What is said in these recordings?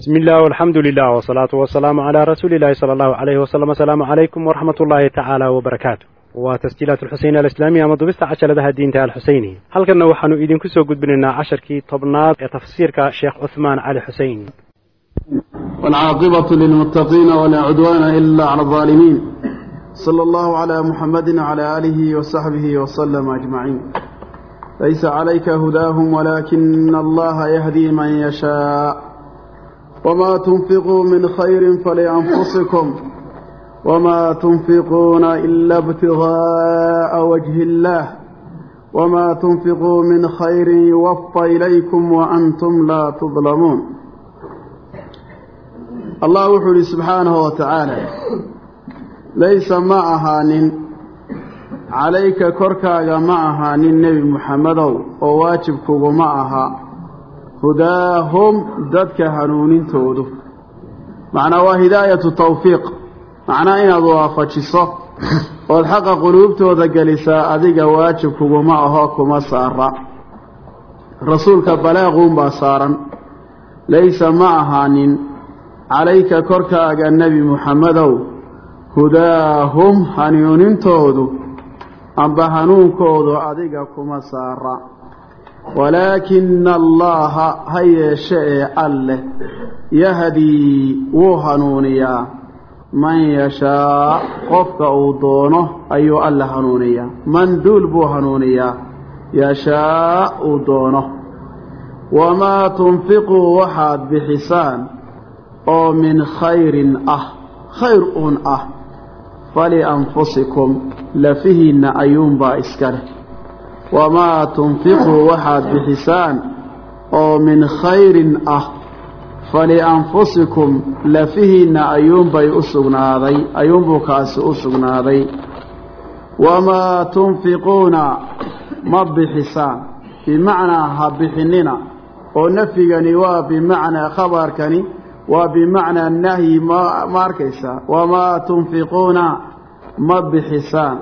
bismi illah alxamdu lilah wsalaatu wasalaamu calaa rasuuli illahi sala allahu alayhi wasalam asalaamu calaykum waraxmat ullaahi tacaala wbarakaatu waa tasjiilaat alxuseyn alislaamiya ama dubista cajaladaha diinta alxuseyni halkanna waxaanu idinku soo gudbinaynaa casharkii tobnaad ee tafsiirka sheekh cuhmaan cali xuseyn waalcaaqibatu lilmuttaqiina walaa cudwaana ila cala alظaalimiin sala allahu calaa muxamadi wcala aalihi wasaxbihi wasalama ajmaciin laysa calayka hudaahum walaakina allaha yahdii man yashaa وما تنفقوا من خير فلأنفسكم وما تنفقون إلا ابتغاء وجه الله وما تنفقوا من خير يوفى إليكم وأنتم لا تظلمون الله وحولي سبحانه وتعالى ليس ما أهان عليك كركاغ ما أهان النبي محمد وواجبك معها hudaahum dadka hanuunintoodu. Macnaa waa hidaayatu tawfiiq. Macnaa inaad waafajiso. Ood xaqa quluubtooda gelisaa adiga waajib kuguma aho kuma saara. Rasuulka balaaquunbaa saaran. Laysa ma ahaanin. Calayka korkaaga nebi muxammedow hudaahum hanuunintoodu amba hanuunkoodu adiga kuma saara walaakina allaha ha yeeshe ee alleh yahdii wuu hanuuniyaa. Man yashaa qofka uu doono ayuu alle hanuuniyaa. Man duul buu hanuuniyaa. Yashaa uu doono. Wamaa tunfiquu waxaad bixisaan oo min khayrin ah. Khayr uun ah. Falianfusikum lafihiinna ayuunbaa iska leh wamaa tunfiquu waxaad bixisaan oo min khayrin ah falianfusikum lafihiinna ayuunbay u sugnaaday ayuunbuu kaasi u sugnaaday wamaa tunfiquuna ma bixisaan bimacnaa ha bixinina oo nafyigani waa bimacnaa khabarkani waa bimacnaa nahyi ma ma arkaysaa wamaa tunfiquuna ma bixisaan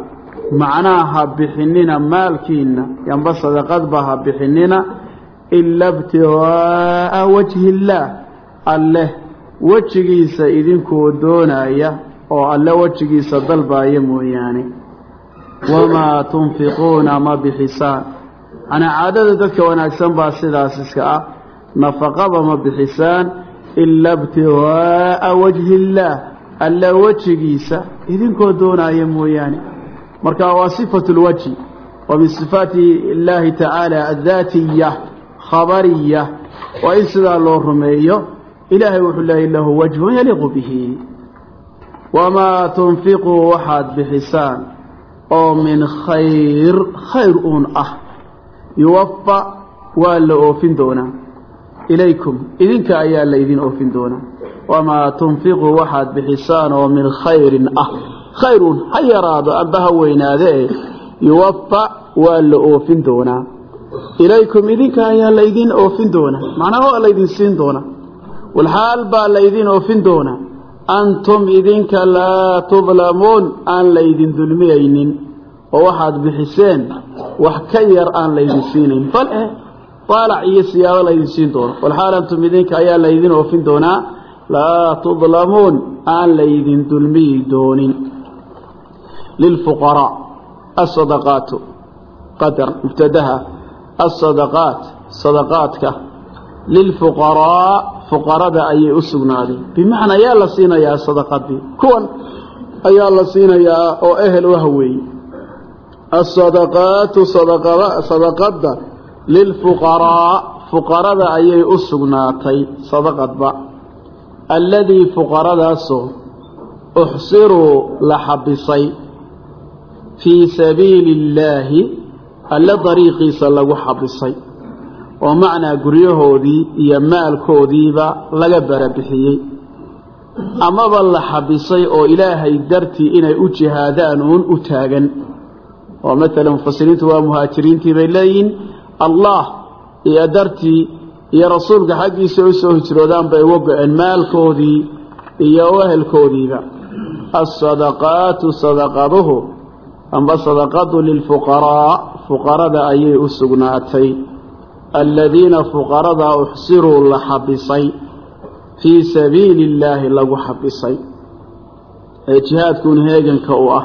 macnaha ha bixinina maalkiinna yamba sadaqadba ha bixinina ila ibtigaa'a wajhi illaah alleh wejigiisa idinkoo doonaya oo alle wejigiisa dalbaaya mooyaane. Wamaa tunfiquuna ma bixisaan macnaa caadada dadka wanaagsan baa sidaas iska ah. Nafaqaba ma bixisaan ila ibtigaa'a wajhi illaah alle wejigiisa idinkoo doonaya mooyaane marka waa sifatu lwajhi wa min sifaati illaahi tacaala addaatiya khabariya waa in sidaa loo rumeeyo ilaahay wuxuu leeyay lahu wajhun yaliiqu bihi. Wamaa tunfiquu waxaad bixisaan oo min khayr khayr uun ah. Yuwafa waa la oofin doonaa. Ilaykum idinka ayaa la idin oofin doonaa. Wamaa tunfiquu waxaad bixisaan oo min khayrin ah khayrun ha yaraado amba ha weynaade e yuwafa waa la oofin doonaa. Ilaykum idinka ayaa laydin oofin doonaa. Macnaha waa laydin siin doonaa. Walxaal baa laydin oofin doonaa. Antum idinka laa tudlamuun aan laydin dulmiyaynin. Oo waxaad bixiseen wax ka yar aan laydin siinayn. Bal eh daalac iyo siyaabo laydin siin doono walxaal antum idinka ayaa laydin oofin doonaa. Laa tudlamuun aan laydin dulmiyi doonin lilfuqaraa asadaqaatu qadar mubtadaha asadaqaat sadaqaadka lilfuqaraa fuqarada ayay u sugnaaday bimacnaa ayaa la siinayaa sadaqadii kuwan ayaa la siinayaa oo ehel u haweeyey asadaqaatu sadaqadda lilfuqaraa fuqarada ayay u sugnaatay sadaqadba alladii fuqaradaasoo uxsiruu la xabisay fii sabiili illaahi alle dariiqiisa lagu xabisay oo macnaa guryahoodii iyo maalkoodiiba laga barabixiyey. Amaba la xabisay oo ilaahay dartii inay u jihaadaan uun u taagan. Oo matala mufasiriintu waa muhaajiriintii bay leeyihiin allah iyo dartii iyo rasuulka xaggiisa u soo hijroodaan bay uga go-een maalkoodii iyo ehelkoodiiba. Alsadaqaatu sadaqaduhu amba sadaqadu lilfuqaraa fuqarada ayay u sugnaatay. Aladiina fuqaradaa uxsiruu la xabisay fii sabiili illaahi lagu xabisay. Ee jihaadkuun heeganka u ah.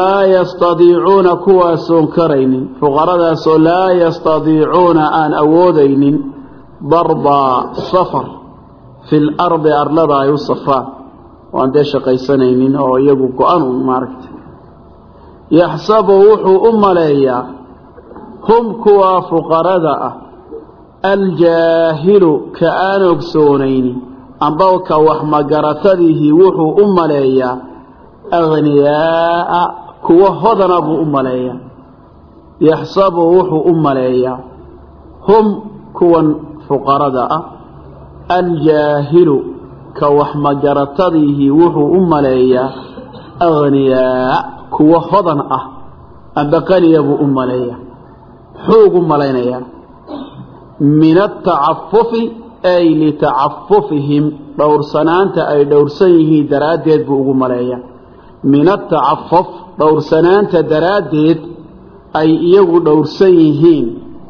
Laa yastadiicuuna kuwaasoon karaynin. Fuqaradaasoo laa yastadiicuuna aan awoodaynin. Darba safar fi lardi arlada ay u safraan. Oo aan dee shaqaysanaynin oo iyagu go-an un maaragta yaxsabu wuxuu u maleeyaa hum kuwaa fuqarada ah aljaahilu ka aan ogsoonaynin amba ka wax wuxuu u maleeyaa aghniyaaa kuwa hodana buu u maleeyaa yaxsabu wuxuu u maleeyaa hum kuwan fuqarada ah aljaahilu ka wax magaratadiihii wuxuu u maleeyaa aghniyaa kuwa hodan ah amba buu u maleeyaa muxuu ugu malaynayaa min atacafufi ay litacafufihim dhowrsanaanta ay dhowrsan yihiin daraaddeed buu ugu maleeyaa min atacafuf dhowrsanaanta daraaddeed ay iyagu dhowrsan yihiin.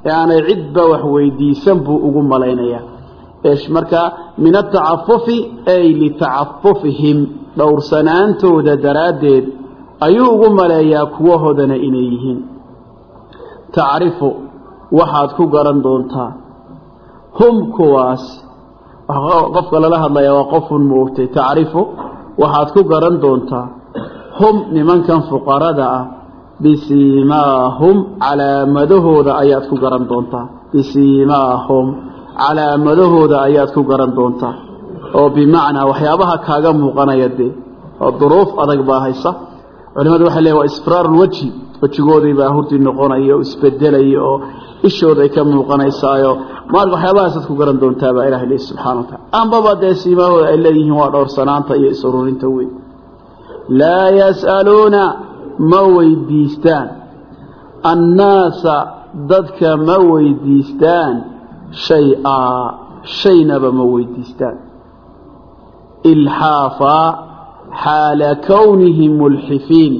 Ee aanay cidba wax weydiisan buu ugu malaynayaa. Markaa min atacafufi ay litacafufihim dhowrsanaantooda daraaddeed ayuu ugu maleeyaa kuwahoodana inay yihiin. Tacrifu waxaad ku garan doontaa. Hum kuwaas. Qofka lala hadlaya waa qofun moogtay tacrifu waxaad ku garan doontaa. Hum nimankan fuqarada ah. Bisiimaahum calaamadahooda ayaad ku garan doontaa. Bisiimaahum calaamadahooda ayaad ku garan doontaa. Oo bimacnaa waxyaabaha kaaga muuqanaya dee. Oo duruuf adag baa haysa culimadu waxay leeyin waa isfraarulwejhi wejigoodii baa hurdii noqonaya oo isbedelaya oo ishooda ay ka muuqanaysaayo. Maad waxyaabahaasaad ku garan doontaa baa ilahay leeyi subxana wa tacala ambaba dee siimahooda ay leeyihiin waa dhowrsanaanta iyo is-ururinta weyn. Laa yas'aluuna ma weydiistaan. Annaasa dadka ma weydiistaan shay-aa shaynaba ma weydiistaan. Ilxaafaa xaala kownihim mulxifiin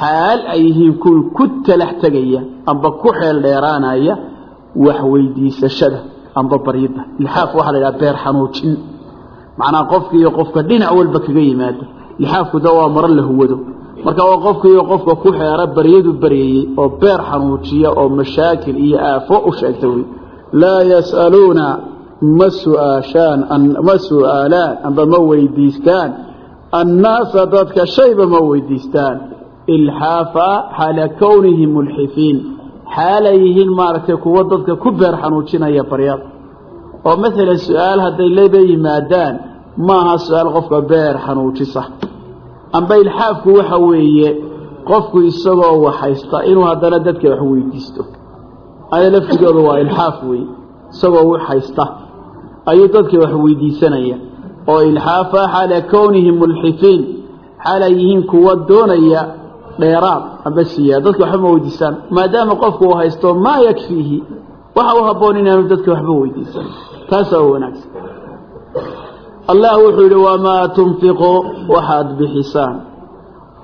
xaal ay yihiin kuwii ku talax tegaya amba ku xeel dheeraanaya wax weydiisashada amba baryidda ilxaaf waxaa la yidhaha beer xanuujin macnaha qofka iyo qofka dhinac walba kaga yimaada ilxaafku da waa maro la huwado marka waa qofka iyo qofka ku xeera baryadu baryayey oo beer xanuujiya oo mashaakil iyo aafo u sheegta wey laa yas'aluuna ma su'aashaan ma su'aalaan amba ma weydiistaan annaasa dadka shayba ma weydiistaan. Ilxaafa xaala kownihim mulxifiin. Xaalay yihiin maaragtay kuwo dadka ku beer xanuujinaya baryada oo maalan su'aal hadday leba yimaadaan maaha su'aal qofka beer xanuujisa. Amba ilxaafku waxa weeye qofku isagoo waxhaysta inuu haddana dadka wax weydiisto. Aya laftigooda waa ilxaaf weeye isagoo wax haysta ayuu dadka wax weydiisanaya oo ilxaafa xaala kownihim mulxifiin xaalay yihiin kuwa doonaya dheeraad amba siiyaa dadka waxba ma weydiistaan maadaama qofku uu haysto maa yakfiihi waxa u habboon inaanu dadka waxba weydiisan taasaa u wanaagsan. Allah wuxuu yidhi wamaa tunfiqu waxaad bixisaan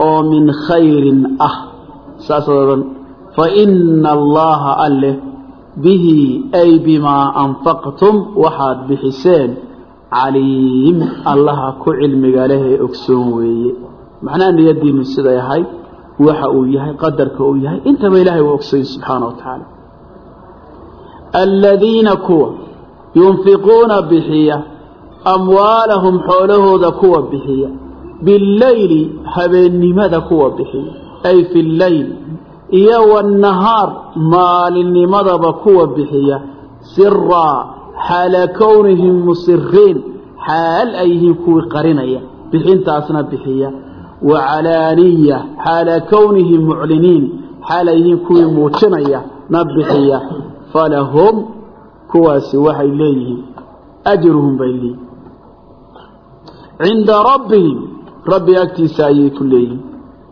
oo min khayrin ah. Saasad odhan fa ina allaha alleh bihi ay bimaa anfaqtum waxaad bixiseen caliim. Allaha ku cilmiga leh ee ogsoon weeye. Macnaha niyadiinu siday ahayd waxa uu yahay qadarka uu yahay intaba ilahay waa ogsoyn subxaana wa tacaala. Aladiina kuwa yunfiquuna bixiya amwaalahum xoolahooda kuwa bixiya bileyli habeennimada kuwa bixiya ay fi lleyl iyo wanahaar maalinnimadaba kuwa bixiya siraa xaala kownihim musiriin xaal ay yihiin kuwii qarinaya bixintaasna bixiya wacalaaniya xaala kownihim mucliniin xaal ay yihiin kuwii muujinaya na bixiya falahum kuwaasi waxay leeyihiin ajruhum bay leeyihiin cinda rabbihim rabbi agtiisa ayay ku leeyihiin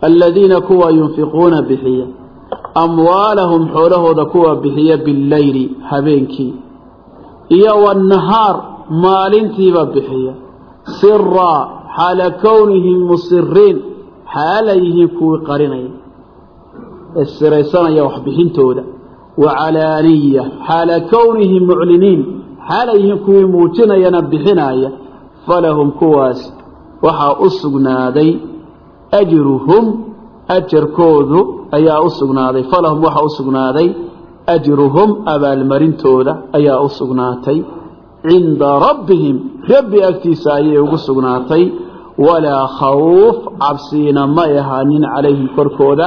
aladiina kuwa yunfiquuna bixiya amwaalahum xoolahooda kuwa bixiya bileyli habeenkii iyo wanahaar maalintiiba bixiya. Siraa xaala kownihim musiriin xaalay yihiin kuwii qarinaya. Ee siraysanaya waxbixintooda. Wacalaaniya xaala kownihim mucliniin xaalay yihiin kuwii muujinayana bixinaya. Falahum kuwaas waxaa u sugnaaday ajruhum ajarkoodu ayaa u sugnaaday. Falahum waxaa u sugnaaday ajruhum abaalmarintooda ayaa u sugnaatay cinda rabbihim rabbi agtiisa ayay ugu sugnaatay walaa khawf cabsiina may ahaanin calayhim korkooda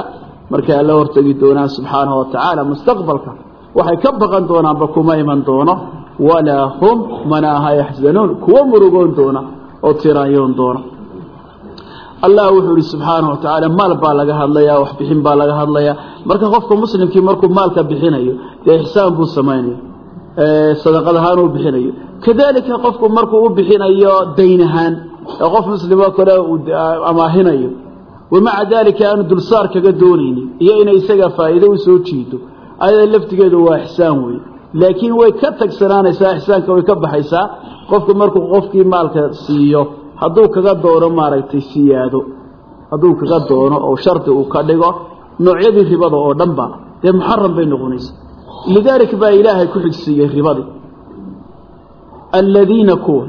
markay alla hortegi doonaan subxaanahu wa tacaala mustaqbalka waxay ka baqan doonaanba kuma iman doono walaa hum mana aha yaxzanuun kuwa murugoon doona oo tiraanyoon doona allah wuxuu ihi subxaanahu wa tacaala maal baa laga hadlayaa wax bixin baa laga hadlayaa. Marka qofka muslimkii markuu maalka bixinayo dee ixsaan buu samaynaya sadaqad ahaan uu bixinayo. Kadalika qofku markuu u bixinayo dayn ahaan ee qof muslimoo kale amaahinayo. Wamaca daalika aanu dulsaar kaga doonaynin iyo inay isaga faa'iido u soo jiido. Ayada laftigeedu waa ixsaan wey laakiin way ka tagsanaanaysaa ixsaanka way ka baxaysaa qofku markuu qofkii maalka siiyo hadduu kaga doono maaragtay siyaado hadduu kaga doono oo shardi uu ka dhigo noocyadii ribada oo dhanba dee muxaram bay noqonaysa. Lidaalika baa ilaahay ku xigsiiyey ribadii. Aladiina kuwa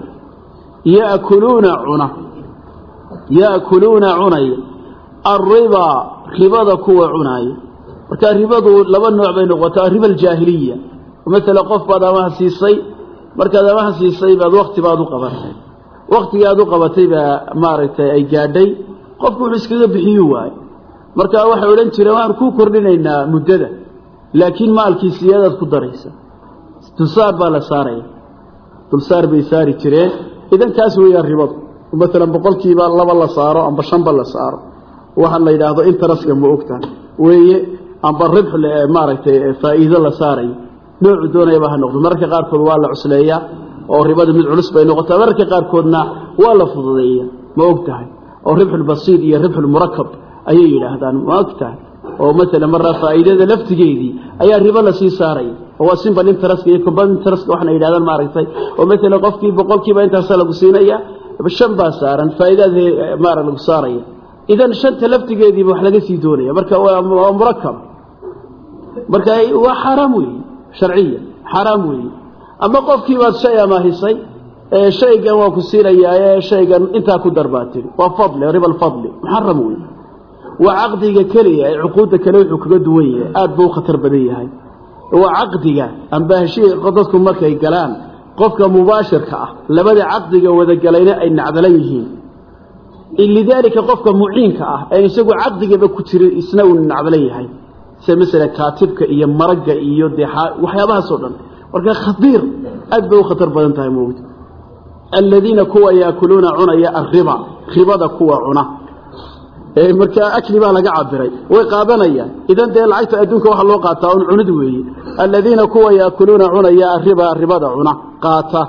ya'kuluuna cuna ya'kuluuna cunaya alribaa ribada kuwa cunaaya marka ribadu laba nooc bay noqotaa riba aljaahiliya maala qof baad amaha siisay markaad amaha siisay baad wakti baad u qabatay waktigii aad u qabatay baa maaragtay ay gaadhay qofku wuxuu iskaga bixiyu waayo marka waxay odhan jireen waxaan kuu kordhinaynaa muddada laakiin maalkii siyaadaad ku daraysa dulsaar baa la saaraya dulsaar bay saari jireen. Idan kaas weeyaan ribadu. Maalan boqolkiiba laba la saaro amba shanba la saaro. Waxa la yidhaahdo intaraska ma ogtahay weeye amba ribx maaragtay faa'iido la saarayo noocu doonayaba ha noqdo. Mararka qaarkood waa la cusleeyaa oo ribada mid culus bay noqotaa mararka qaarkoodna waa la fududeeya ma og tahay. Oo ribxulbasiid iyo ribxulmurakab ayay yidhaahdaan ma og oo maalan maraa faa'iidada laftigeedii ayaa ribo la sii saaraya oo waa simbal intaraska iyo compound intaraska waxna yidhahdaan maaragtay. Oo maalan qofkii boqolkiiba intaasa lagu siinaya shan baa saaran faa'iidaad maara lagu saaraya. Idan shanta laftigeediiba wax laga sii doonaya marka waa murakab marka waa xaaraam weeye sharciya xaaraam weeye ama qofkii baad shay amaahisay shaygan waa ku siinayaa shaygan intaa ku darbaa waa fadli riba alfadli. Muxaram wey waa caqdiga keliya ee cuquudda kale wuxuu kaga duwan yahay. Aada buu khatar badan yahay. Waa caqdiga amba heshii dadku markay galaan qofka mubaashirka ah labada caqdiga wadagalayna ay nacdalan yihiin. Lidaalika qofka muciinka ah ee isagu caqdigaba ku jira isna uu nacdalan yahay. Sida masala kaatibka iyo maragga iyo dee waxyaabahaasoo dhan marka khadiir aad bay u khatar badan tahay mowd aladiina kuwa yaakuluuna cunaya arriba ribada kuwa cuna. Markaa akli baa laga cabiray way qaadanayaan. Idan dee lacagta adduunka waxa loo qaataa un cunid weeye aladiina kuwa yaakuluuna cunaya arriba ribada cuna. Qaata.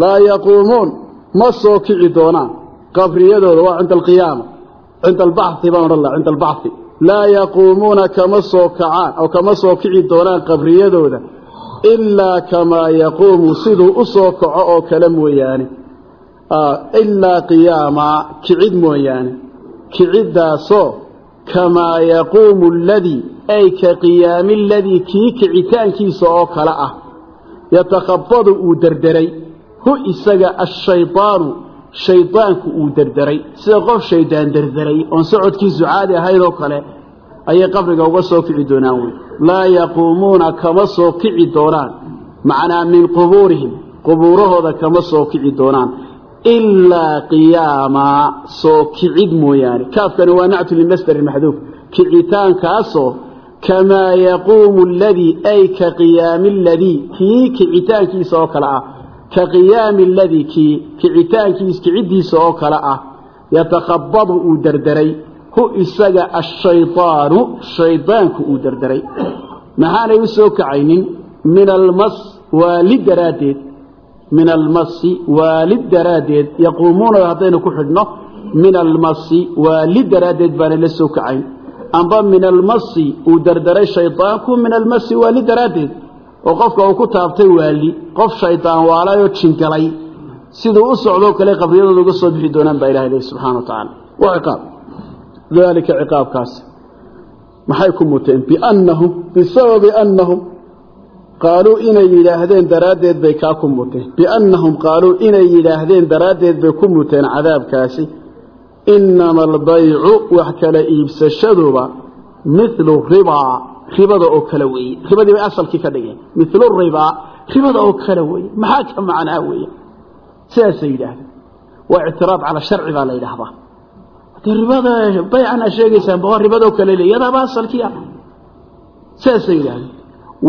Laa yaquumuun ma soo kici doonaan. Qabriyadooda waa cinda alqiyaama cinda albaxi baan odhan laha cinda albaxi laa yaquumuuna kama soo kacaan oo kama soo kici doonaan qabriyadooda ilaa kamaa yaquumu siduu u soo kaco oo kale mooyaane. Ilaa qiyaamaa kicid mooyaane. Kiciddaasoo kamaa yaquumu aladii ay ka qiyaami aladii kii kicitaankiisa oo kale ah. Yatakhabadu uu derderay hu isaga ashaydaanu shaydaanku uu derderay sida qof shaydaan derderay oon socodkiisu caadi ahayd oo kale ayay qabriga uga soo kici doonaan wey. laa yaquumuuna kama soo kici doonaan. Macnaa min qubuurihim qubuurahooda kama soo kici doonaan. Ilaa qiyaamaa soo kicid mooyaane. Kaafkani waa nactu limasdari maxduuf kicitaankaasoo kamaa yaquumu aladii ay ka qiyaami aladii kii kicitaankiisa oo kale ah. Ka qiyaami aladii kii kicitaankiis kiciddiisa oo kale ah. Yatakhabadu uu derderay hu isaga ashaydaanu shaydaanku uu derderay maxaanay u soo kacaynin? Min almas waalid daraaddeed. Min almasi waalid daraaddeed. Yaquumuuna haddaynu ku xidhno min almasi waalid daraaddeed baanay la soo kacayn amba min almasi uu derderay shaydaanku min almasi waalid daraaddeed. Oo qofka uu ku taabtay waali qof shaydaan waalayoo jingalay siduu u socdoo kale qabriyadooda uga soo bixi doonaan baa ilahay lehi subxana wa tacaala dalika ciqaabkaasi maxay ku muteen? Biannahum bisababi annahum. Qaaluu inay yidhaahdeen daraaddeed bay kaa ku muteen. Biannahum qaaluu inay yidhaahdeen daraaddeed bay ku muteen cadaabkaasi. Inama albaycu wax kala iibsashaduba milu ribaa ribada oo kale weeye. Ribadii bay asalkii ka dhigeen. Milu ribaa ribada oo kale weeye. Maxaa ka macnaa weeye? Sidaasay yidhaahdeen. Waa ictiraad cala sharci baa la yidhaahdaa de ribada baycan aa sheegaysaan ba ribadoo kale le yadaaba asalkii ah sidaasay yidhahdeen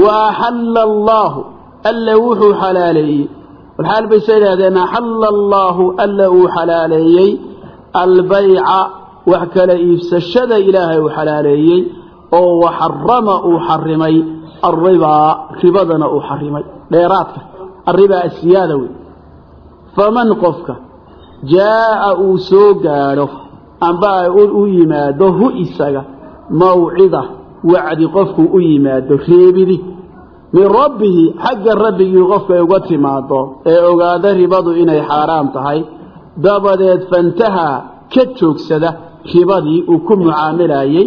wa axalla allaahu alla wuxuu xalaaleeyey. Walxaal bayse yidhahdeen axalla allaahu alla uu xalaaleeyey. Albayca wax kala iibsashada ilaahay uu xalaaleeyey. Oo waxarama uu xarimay. Alribaa ribadana uu xarimay. Dheeraadka alribaa asiyaada wey faman qofka jaa'a uu soo gaadho amba u yimaado hu isaga. Mawcida wacdi qofkuu u yimaado reebidi. Min rabbihi xagga rabbigii qofkay uga timaado ee ogaada ribadu inay xaaraam tahay. Dabadeed fantahaa ka joogsada ribadii uu ku mucaamilayey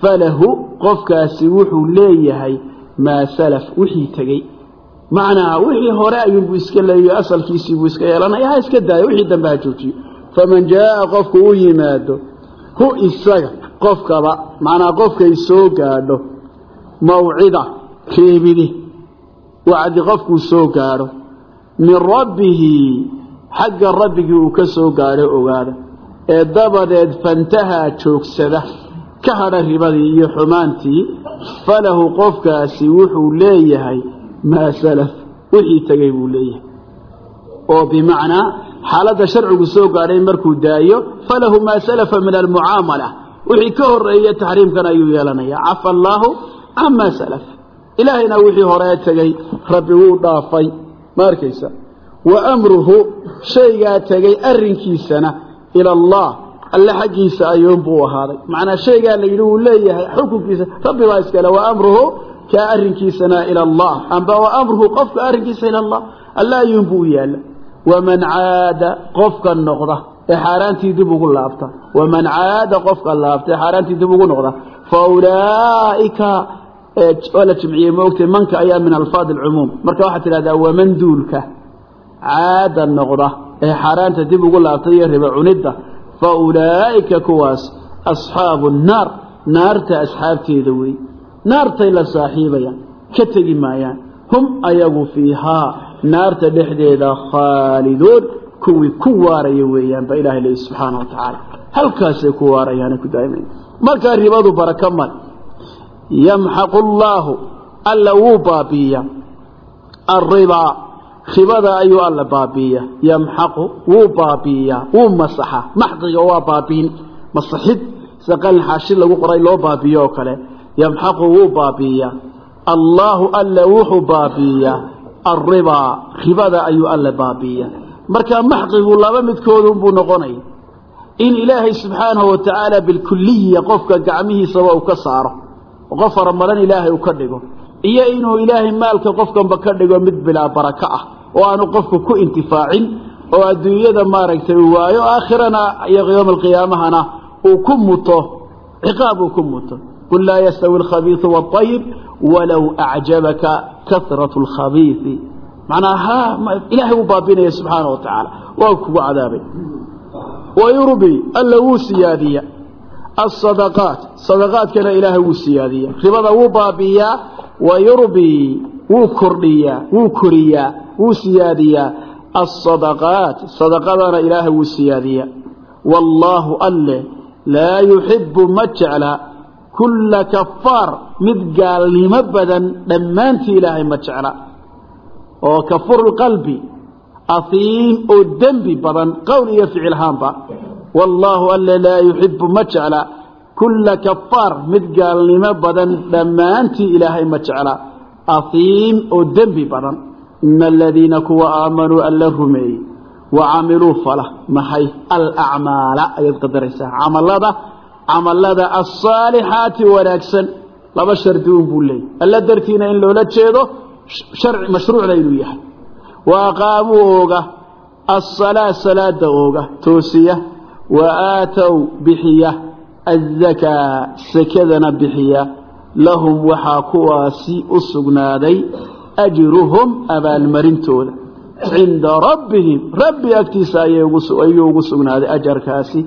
falahu qofkaasi wuxuu leeyahay maa salaf wixii tegey. Macnaa wixii hore ayuunbuu iska leeyo asalkiisii buu iska yeelanaya ha iska daayo wixii dambe ha joojiyo faman jaa'a qofku u yimaado hu isaga qofkaba macnaa qofkay soo gaadho mawcida reebidi wacdi qofkuu soo gaadho min rabbihi xagga rabbigii uu ka soo gaadho ogaada ee dabadeed fantahaa joogsada ka hadha ribadii iyo xumaantii falahu qofkaasi wuxuu leeyahay maa salaf wixii tegey buu leeyahay. Oo bimacnaa xaaladda sharcigu soo gaadhay markuu daayo falahu maa salafa min almucaamala. Wixii ka horreeya taxriimkan ayuu yeelanaya cafa allaahu camaa salaf. Ilaahayna wixii horee tegey rabbi wuu dhaafay. Ma arkaysa? Wa amruhu shaygaa tegey arrinkiisana ila allah. Alle xaggiisa ayuunbuu ahaaday. Macnaa shaygaa la yidhi leeyahay xukunkiisa rabbi baa iskale wa amruhu kaa arrinkiisana ila allah. Amba wa amruhu qofka arrinkiisa ila allah. Alle ayuunbuu u yaalla waman caada qofka noqda ee xaaraantii dib ugu laabta. Waman caada qofka laabta ee xaaraantii dib ugu noqda. Fa ulaa'ika waa la jimciyey maogtay manka ayaa min alfaad alcumuum. Marka waxaad tidhahdaa waman duulka caada noqda ee xaaraanta dib ugu laabta iyo riba cunidda fa ulaa'ika kuwaas asxaabu nnaar naarta asxaabteeda wey. Naartay la saaxiibayaan ka tegi maayaan. Hum ayagu fiihaa naarta dhexdeeda khaalidoon kuwii ku waaraya weeyaan ba ilahay leeyi subxaana wa tacaala. Halkaasay ku waarayaane ku daaimayan markaa ribadu baraka mal. Yamxaqu allaahu alla wuu baabiiya. Alribaa ribada ayuu alla baabiiya. Yamxaqu wuu baabiiyaa wuu masaxa. Maxqiga waa baabiin. Masaxid sida qalin lagu qoray loo baabiiyo oo kale. Yamxaqu wuu baabiiyaa allaahu alla wuxuu baabiiyaa alribaa ribada ayuu alla baabiiya. Marka maxqigu laba midkoodunbuu noqonaya in ilaahay subxaanahu wa tacaala bilkuliya qofka gacmihiisaba uu ka saaro oo qof faramadan ilaahay uu ka dhigo. Iyo inuu ilaahay maalka qofkanba ka dhigo mid bilaa barako ah oo aanu qofku ku intifaacin oo adduunyada maaragtay uu waayo aakhirana iyo yowma alqiyaamahana uu ku muto ciqaab uu ku muto qul laa yastawi alkhabiisu waaayib walow acjabaka kasratu alkhabiisi macnaa ha ilaahay wuu baabinaya subxaana wa tacaala waa kugu cadaabay wayurbi alla wuu siyaadiya asadaqaat sadaqaadkana ilaahay wuu siyaadiya ribada wuu baabiiyaa wayurbi wuu kordhiyaa wuu koriyaa wuu siyaadiyaa kulla kafaar mid gaalnimo badan dhammaantii ilaahay ma jecla. Oo kafuru qalbi ahiim oo dembi badan qowl iyo ficilhaanba wallaahu alle laa yuxibu ma jecla. Kulla kafaar mid gaalnimo badan dhammaantii ilaahay ma jecla. Ahiim oo dembi badan. Ina aladiina kuwa aamanuu alla rumeeyey. Wa camiluu fala maxay? Alacmaala ayaad qadaraysaa camalada camalada alsaalixaati wanaagsan. Laba shardi un buu leeyay. Alla dartiina in loola jeedo sharci mashruucda inuu yahay. Wa aqaamuu ooga asalaa salaada ooga toosiya. Wa aatow bixiya azakaa sakadana bixiya. Lahum waxaa kuwaasi u sugnaaday ajruhum abaalmarintooda. Cinda rabbihim rabbi agtiisa ayuu ugu sugnaaday ajarkaasi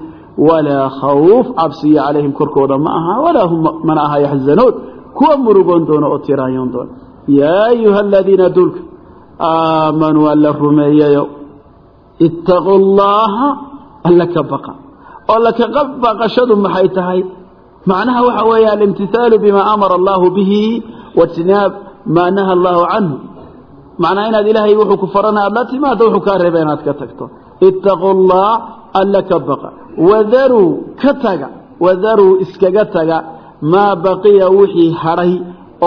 walaa khawf cabsiya calayhim korkooda ma aha walaa hum mana aha yaxzanuun kuwa murugoon doono oo tiraayoon doono yaa ayuha aladiina dulka aamanuu alla rumeeyayo ittaquu llaha alla ka baqa oo laka baqashadu maxay tahay macnaha waxa weeye alimtihaalu bima amara allahu bihi wajtinaab maa naha allahu canhu macnaa inaad ilaahay wuxuu ku farana aad la timaado wuxuu kaa reeba inaad ka tagto ittaquu llah alla ka baqa wadaruu ka taga wadaruu iskaga taga maa baqiya wixii hadhay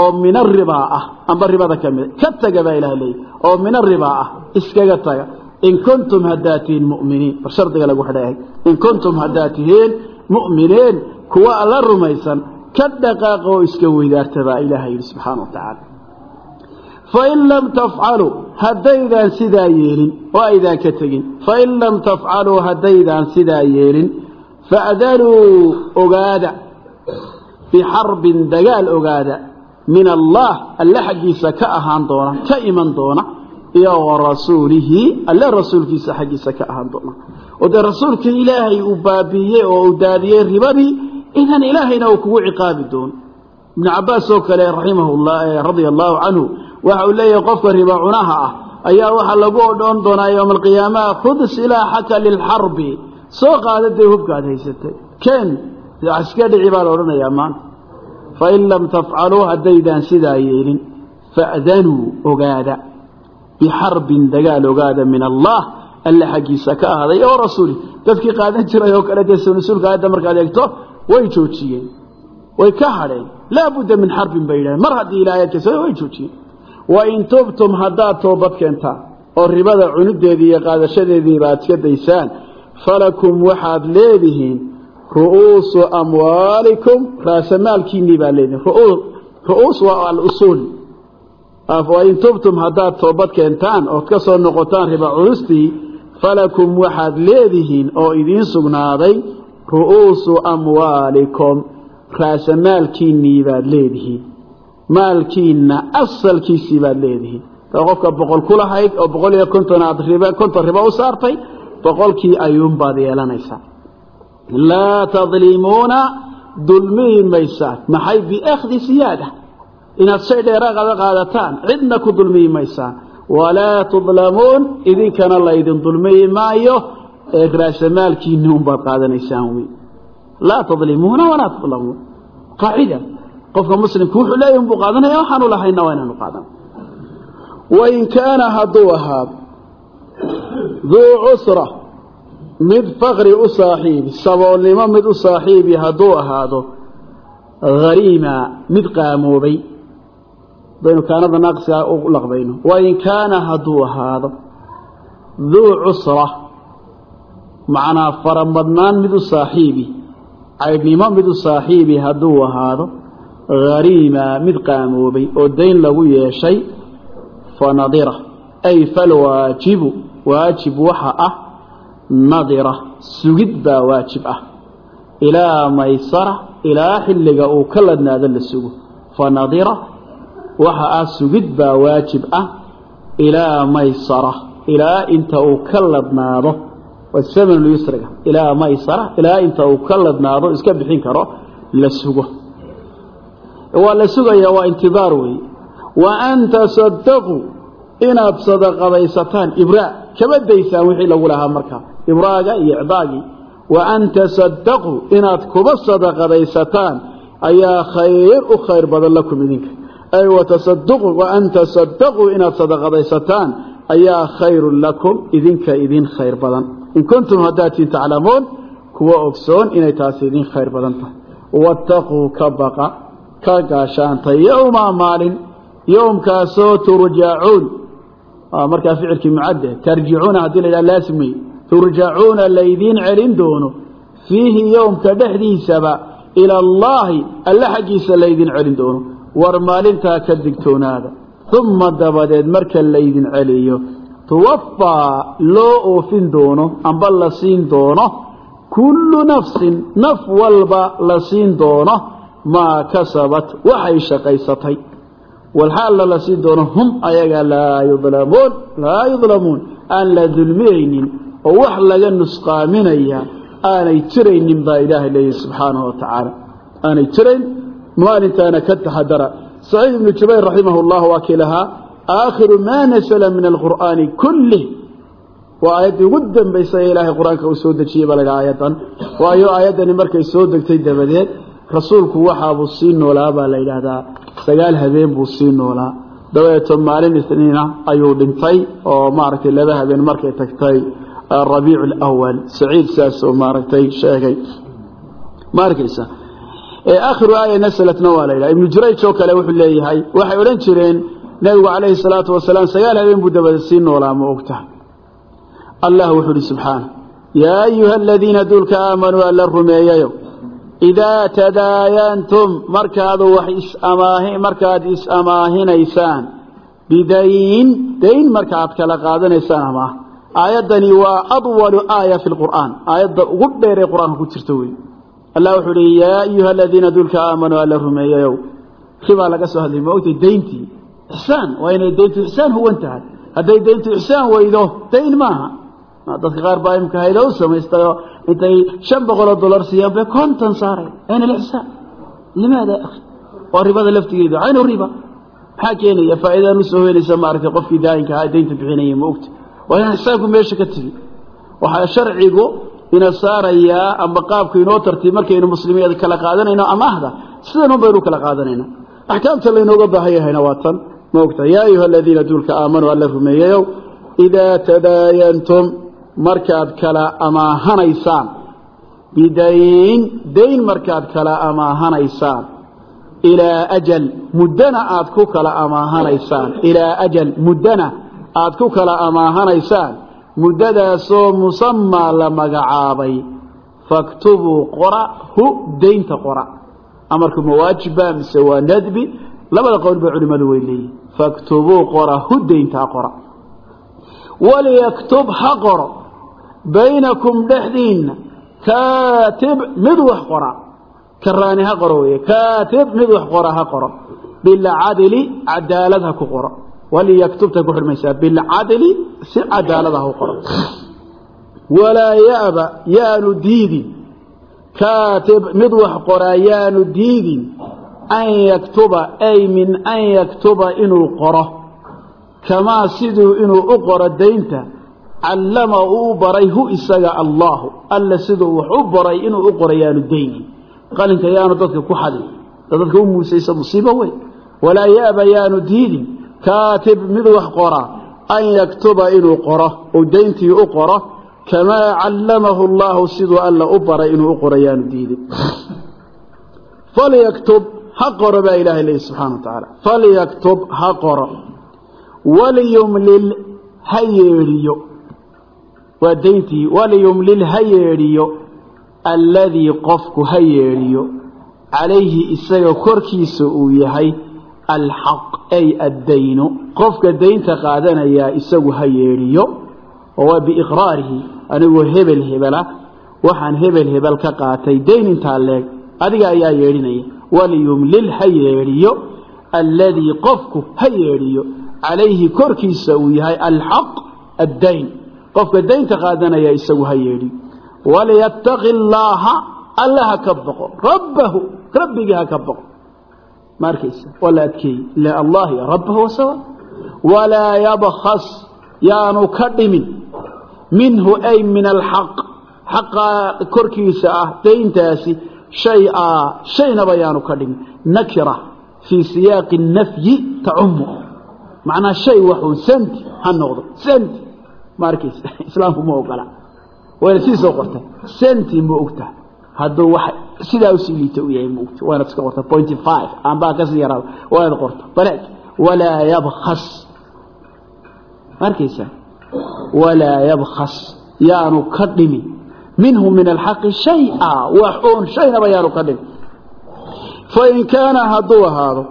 oo min aribaa ah amba ribada ka mida ka taga baa ilaha leeyahy oo min aribaa ah iskaga taga. In kuntum haddaad tihiin mu'miniin bar shardiga lagu xidhayahay in kuntum haddaad tihiin mu'miniin kuwa alla rumaysan ka dhaqaaqa oo iska weydaarta baa ilaaha yidhi subxaana wa tacaala fain lam tafcaluu haddaydaan sidaa yeelin oo aydaan ka tegin fain lam tafcaluu haddaydaan sidaa yeelin fa'danuu ogaada bixarbin dagaal ogaada min allah alle xaggiisa ka ahaan doona ka iman doona iyo wa rasuulihi alle rasuulkiisa xaggiisa ka ahaan doona oo dee rasuulkii ilaahay uu baabiiyey oo uu daadiyey ribadii idan ilaahayna uu kugu ciqaabi doono ibnu cabaas oo kale raximahullah radia allahu canhu waxa uu leeyahay qofka riba cunaha ah ayaa waxaa lagu odhoon doonaa yowma alqiyaamaha khud silaaxaka lilxarbi soo qaada dee hubkaad haysatay ken iska dhici baa la odhanayaa maanta. Fain lam tafcaluu haddaydaan sidaa yeelin fa'danuu ogaada. Bixarbin dagaal ogaada min allah alle xaggiisa ka ahaaday oo rasuuli. Dadkii qaadan jiray oo kale dee sunasuulka aayadda markaad eegto way joojiyeen. Way ka hadheen. Laa budda min xarbin bay yidhahdeen. Mar haddii ilaa ayadka soo way joojiyeen wain tubtum haddaad toobad keentaan oo ribada cunideedii iyo qaadashadeediiba aad iska daysaan falakum waxaad leedihiin ru'uusu amwaalikum raasamaalkiinnii baa leedihiin. Ru'uus waa alusuul wain tubtum haddaad toobad keentaan ood ka soo noqotaan riba cunistii falakum waxaad leedihiin oo idiin sugnaaday ru'uusu amwaalikum raasamaalkiinnii baad leedihiin maalkiinna asalkiisii baad leedihiin. Qofka boqol ku lahayd oo boqol iyo konton aad konton ribo u saartay boqolkii ayuunbaad yeelanaysaa. Laa tadlimuuna dulmihi maysaan maxay biakhdi siyaada? Inaad shay dheeraaqada qaadataan cidna ku dulmiyi maysaan walaa tudlamuun idinkana laydin dulmiyi maayo. Ee raasamaalkiinni unbaad qaadanaysaan wy laa tadlimuuna walaa tudlamuun. Qaacida qofka muslimku wuxuu leeyahy unbuu qaadanaya waxaanu lahayna waa inaanu qaadan. Wain kaana hadduu ahaado duu cusra mid faqri u saaxiibi saboolnimo mid u saaxiibi hadduu ahaado hariima mid qaamoobay. Hadaynu kaanada naaqsigaa u laqbayno. Wain kaana hadduu ahaado duu cusra macnaa faramadnaan mid u saaxiibi caydhnimo mid u saaxiibi hadduu ahaado hariima mid qaamoobay oo dayn lagu yeeshay fanadira ay falwaajibu waajib waxa ah nadira. Sugid baa waajib ah. Ilaa maysara ilaa xilliga uu ka ladnaado la sugo. Fanadira waxa ah sugid baa waajib ah. Ilaa maysara ilaa inta uu ka ladnaado. Wasamanlyusriga ilaa maysara ilaa inta uu ka ladnaado iska bixin karo la sugo waa la sugaya waa intidaar weeye wa an tasadaquu inaad sadaqadaysataan ibraa kama daysaan wixii lagu lahaa markaa ibraaga iyo icdaagii wa an tasadaquu inaad kuba sadaqadaysataan ayaa khayr u khayr badan lakum idinka ay watasadaqu wa an tasadaquu inaad sadaqadaysataan ayaa khayrun lakum idinka idin khayr badan. In kuntum haddaatiin taclamuun kuwa ogsoon inay taasi idin khayr badan tahay. Wattaquu ka baqa ka gaashaantay yowma maalin yowmkaasoo turjacuun markaa ficilkii mucadde tarjicuuna haddii la yidhaha turjacuuna laydiin celin doono fiihi yowmka dhexdiisaba ila allaahi alle xaggiisa laydin celin doono. War maalintaa ka digtoonaada uma dabadeed marka laydin celiyo tuwafaa loo oofin doono amba la siin doono kullu nafsin naf walba la siin doono maa kasabat waxay shaqaysatay. Walxaalna la sii doono hum ayaga laa yudlamuun laa yudlamuun. Aan la dulmiyaynin oo wax laga nusqaaminaya aanay jiraynin baa ilaahay leeyahy subxaanahu wa tacaala. Aanay jirayn maalintaana ka taxadara saciid ibnu jubayr raximah llah waa kii lahaa aakhiru maa nasala min alqur'aani kullih waa aayaddii ugu dambaysa ee ilaahay qur'aanka uu soo dejiyey baa laydhaha aayaddan. Waayo aayaddani markay soo degtay dabadeed rasuulku waxaabuu sii noolaa baa la yidhaahdaa. Sagaal habeen buu sii noolaa. Dabadeeto maalin isniina ayuu dhintay oo maaragtay laba habeen markay tagtay rabiicu lwal saciid saasoo maaragtay sheegay. Ma arkaysa aakhiru aaya nasalatna waa la yidhaha. Ibnu jurayj oo kale wuxuu leeyahay waxay odhan jireen nebigu calayhi salaatu wasalaam sagaal habeen buu dabadeed sii noolaa ma ogtaha allah wuxuu uhi subxaana yaa ayuha aladiina duulka aamanuu alla rumeeyayo idaa tadaayantum markaad wax isamaahi markaad is-amaahinaysaan bidayn dayn markaaad kala qaadanaysaan amaah aayaddani waa adwalu aaya fi lqur'aan aayadda ugu dheer ee qur'aanka ku jirta wey allah wuxuu uhi yaa ayuha aladiina duulka aamanuu alla rumeeyayow ribaa laga soo hadlay ma ogtay dayntii ixsaan waa inay dayntu ixsaan huwan tahay hadday dayntu ixsaan weydo dayn maaha dadka qaar baa imka haylo u samaystayoo intay shan boqoloo dollar siiyaan bay konton saaray. Ayna lixsaan limaada akhi? Waa ribada laftigeedu caynu riba. Maxaa keenaya? Faa'iidaan u soo hoynaysa maaragtay qofkii daayinka ahaa daynta bixinaya ma ogta waa inaan ixsaanku meesha ka tegi waxaa sharcigu ina saarayaa amba qaabku inoo tartiib markaynu muslimiin kala qaadanayno amaahda sidan un baynu kala qaadanayna. Axkaamta laynooga baahan yahayna waa tan. Ma ogta. Yaa ayuha aladiina duulka aamanuu alla rumeeyayow idaa tadaayantum markaad kala amaahanaysaan bidayn dayn markaad kala amaahanaysaan ilaa ajal muddana aad ku kala amaahanaysaan ilaa ajal muddana aad ku kala amaahanaysaan muddadaasoo musamaa la magacaabay. Faktubuu qora hu daynta qora. Amarku mawaajiba mise waa nadbi labada qowl ba culimmadu way leeyihiin faktubuu qora hu dayntaa qora. Waliyaktub ha qoro baynakum dhexdiinna kaatib mid wax qora. Karaani ha qoro wey kaatib mid wax qora ha qoro. Bilcadli cadaalad ha ku qoro. Waliyaktubta ku xidhmaysaa bilcadli si cadaalad ha u qoro. Walaa ya'ba yaanu diidin. Kaatib mid wax qoraa yaanu diidin. An yaktuba ay min an yaktuba inuu qoro. Kamaa siduu inuu u qoro daynta callama uu baray hu isaga allaahu alla siduu wax u baray inuu u qoro yaanu daynin. Qalinka yaanu dadka ku xadin. Dadka u muusaysa musiibo weyn. Walaa ya'ba yaanu diidin. Kaatib mid wax qora. An yaktuba inuu qoro. Uu dayntii u qoro. Kamaa callamahu allaahu siduu alla u baray inuu u qoro yaanu diidin. Falyaktub ha qoro baa ilahay leeyi subxana wa tacaala falyaktub ha qoro. Waliyumlil ha yeedhiyo waa dayntii waliyumlil ha yeedhiyo alladii qofku ha yeedhiyo calayhi isaga korkiisa uu yahay alxaq ay addaynu qofka daynta qaadanayaa isagu ha yeedhiyo oo waa biiqraarihi anigoo hebel hebela waxaan hebel hebel ka qaatay dayn intaa leeg adiga ayaa yeedhinaya. Waliyumlil ha yeedhiyo alladii qofku ha yeedhiyo calayhi korkiisa uu yahay alxaq addayn qofka daynta qaadanaya isagu ha yeedhiyo waliyattaqi allaaha alla ha ka baqo rabbahu rabbigii ha ka baqo ma arkaysa waa la adkeeyey ila allah iyo rabbahu wasawa walaa yabkhas yaanu ka dhimin. Minhu ay min alxaq xaqa korkiisa ah dayntaasi shay-a shaynaba yaanu ka dhimin. Nakira fii siyaaqi nafyi tacumu macnaa shay waxuu santi ha noqdo santi ma arkaysa islaamku ma ogola. Wayna sii soo qortay. Santi ma ogta. Hadduu wax sidaa u sii liita u yahay ma ogta. Waanad iska qorta pointy five. Ambaa ka sii yaraada waanad qorta baleeg walaa yabkhas. Ma arkaysa walaa yabkhas. Yaanu ka dhimin minhu min alxaqi shay-a. Wax oon shaynaba yaanu ka dhimin fain kaana hadduu ahaado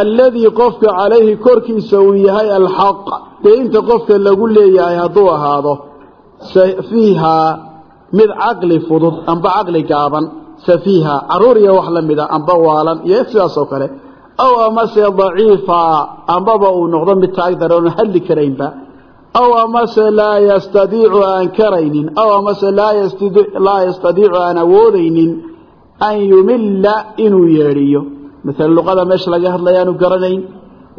alladii qofka calayhi korkiisa uu yahay alxaq daynta qofka lagu leeyahay hadduu ahaado safiihaa mid caqli fudud amba caqli gaaban safiiha carruur iyo wax la mida amba waalan iyo sidaas oo kale. Aw amase daciifa ambaba uu noqdo mid taag daran oon hadli karaynba. Aw amase laa yastadiicu aan karaynin aw amase laa yastadiicu aan awoodaynin an yumilla inuu yeedhiyo maala luqada meesha laga hadlaya aanu garanayn.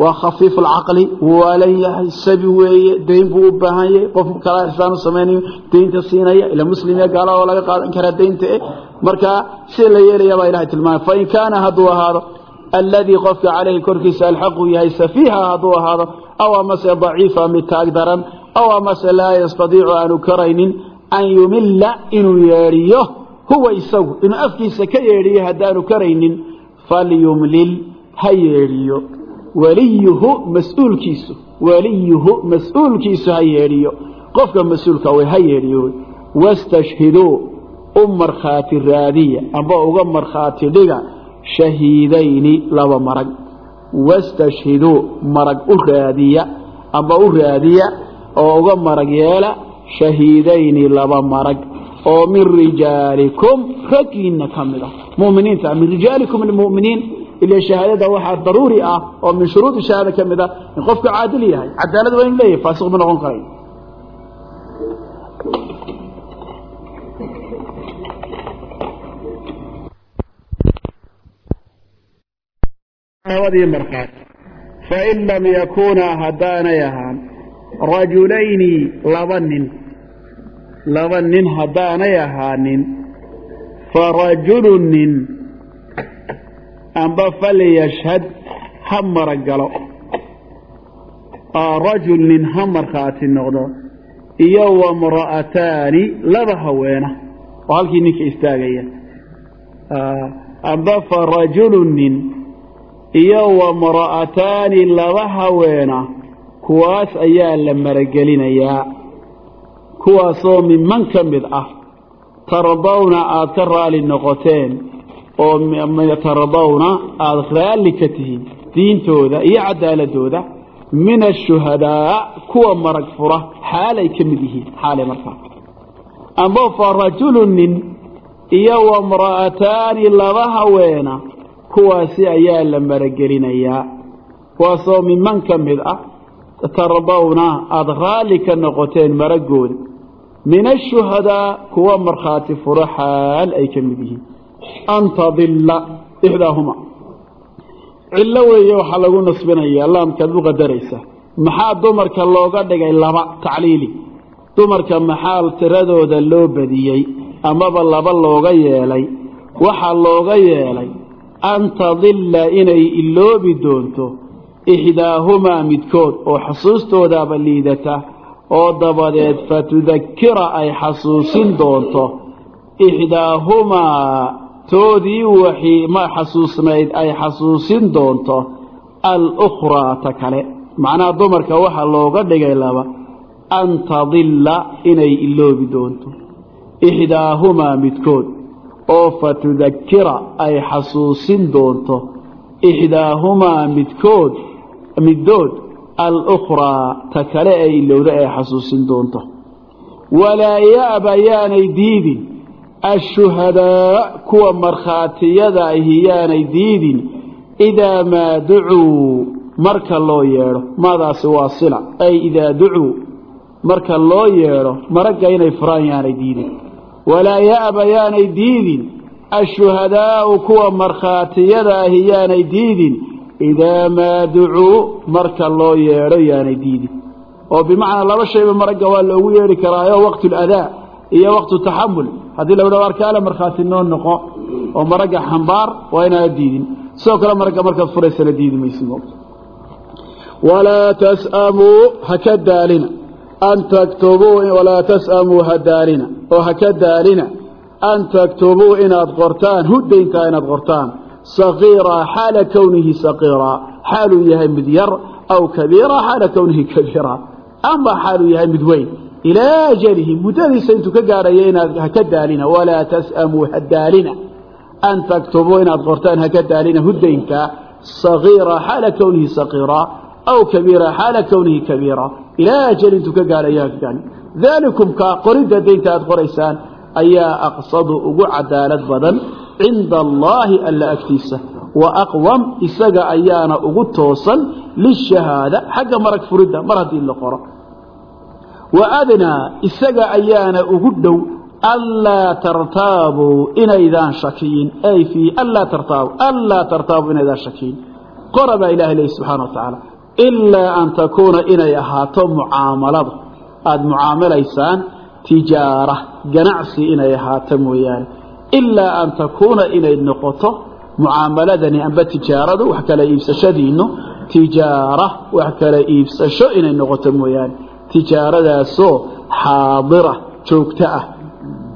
Waa khafiifu lcaqli wuu waalan yahay sabi weeye dayn buu u baahan yahay. Qof kala ixsaan u samaynayo daynta siinaya ila muslimiya gaala oo laga qaadan karaa daynta eh markaa si la yeelaya baa ilahay tilmaamay. Fain kaana hadduu ahaado alladii qofka calayhi korkiisa alxaqu yahay safiiha hadduu ahaado aw amase daciifa mid taag daran aw amase laa yastadiicu aanu karaynin an yumilla inuu yeedhiyo. Huwa isagu inuu afkiisa ka yeedhiyo haddaanu karaynin falyumlil ha yeedhiyo. waliyuhu mas'uulkiisu waliyuhu mas'uulkiisu ha yeedhiyo. qofka mas'uulka way ha yeedhiyo. wastashhiduu u markhaati raadiya amba uga markhaati dhiga shahiidayni laba marag wastashhiduu marag u raadiya amba u raadiya oo uga marag yeela shahiidayni laba marag oo min rijaalikum raggiinna ka mid ah. Muminiinta min rijaalikum almu'miniin ila shahaadada waxaa daruuri ah oo min shuruudi shahaada ka mid ah. In qofku caadil yahay cadaalad waa inu leeyahay faasiq ma noqon karay wadii markhaat fain lam yakuunaa haddaanay ahaan rajulayni laba nin laba nin haddaanay ahaanin farajulu nin amba falyashhad ha maragalo. Rajul nin ha markhaati noqdo iyo wamra'ataani laba haweena oo halkii ninka istaagaya. Amba farajulu nin iyo wamra'ataani laba haweena kuwaas ayaa la maragelinayaa kuwaasoo minman ka mid ah tardawna aada ka raali noqoteen oo tardawna aada raalli ka tihiin diintooda iyo cadaaladooda min ashuhadaa kuwa marag fura xaalay ka mid yihiin xaalay markaa amba fa rajulu nin iyo wamra'ataani laba haweena kuwaasi ayaa la maragelinayaa. Kuwaasoo minman ka mid ah tardawna aada raalli ka noqoteen maragooda min ashuhadaa kuwa markhaati furo xaal ay ka mid yihiin an tadilla ixdaahuma cillo weeye waxaa lagu nasbinaya laamkaad u qadaraysa maxaa dumarka looga dhigay laba tacliili dumarka maxaa tiradooda loo badiyey amaba laba looga yeelay waxaa looga yeelay an tadilla inay iloobi doonto ixdaahumaa midkood oo xusuustoodaaba liidata oo dabadeed fatudakira ay xasuusin doonto. Ixdaahumaa toodii waxii ma xasuusnayd ay xasuusin doonto. Alukhraa ta kale. Macnaha dumarka waxaa looga dhigay laba. An tadilla inay iloobi doonto. Ixdaahumaa midkood oo fatudakira ay xasuusin doonto. Ixdaahumaa midkood middood alukhraa ta kale ee ilowda ay xasuusin doonto. Walaa ya'ba yaanay diidin. Ashuhadaa kuwa markhaatiyada ahi yaanay diidin. Idaa maa ducuu marka loo yeedho. Maadaasi waa sila. Ay idaa ducuu marka loo yeedho. Maragga inay furaan yaanay diidin. Walaa ya'ba yaanay diidin. Ashuhadaa'u kuwa markhaatiyada ahi yaanay diidin idaa maa ducuu marka loo yeedho yaanay diidin oo bimacnaa laba shayba maragga waa loogu yeedhi karaayo waqtu ladaa iyo waqtu taxamul haddii la idhao arkaale markhaati noo noqo oo maragga xambaar waa inaana diidin sidoo kale maragga markaad furaysana diidi maysid walaa tas'amuu haka daalina an taktubuu walaa tas'amuu ha daalina oo haka daalina an taktubuu inaad qortaan huddayntaa inaad qortaan xaaluu yahay mid yar aw kabiira xaala kownihi kabiira. Amba xaaluu yahay mid weyn. Ilaa ajalihi muddadiisa intuu ka gaadhaya inaad haka daalina walaa tas'amuu ha daalina. An taktubuu inaad qortaan haka daalina huddaynka sagiira xaala kownihi sagiira aw kabiira xaala kownihi kabiira. Ilaa ajali intuu ka gaadhaya haka daalina daalikum ka cinda allaahi alla agtiisa. Wa aqwam isaga ayaana ugu toosan lishahaada. Xagga marag furidda mar haddii la qoro. Wa adnaa isaga ayaana ugu dhow anlaa tartaabuu inaydaan shakiyin. Ay fii anlaa tartaabu anlaa tartaabuu inaydaan shakiyin. Qora baa ilahay leeyi subxana wa tacaala ilaa an takuuna inay ahaato mucaamalada aada mucaamalaysaan tijaara ganacsi inay ahaato mooyaane ilaa an takuuna inay noqoto mucaamaladani amba tijaaradu wax kala iibsashadiinu tijaara wax kala iibsasho inay noqoto mooyaane tijaaradaasoo xaadira joogto ah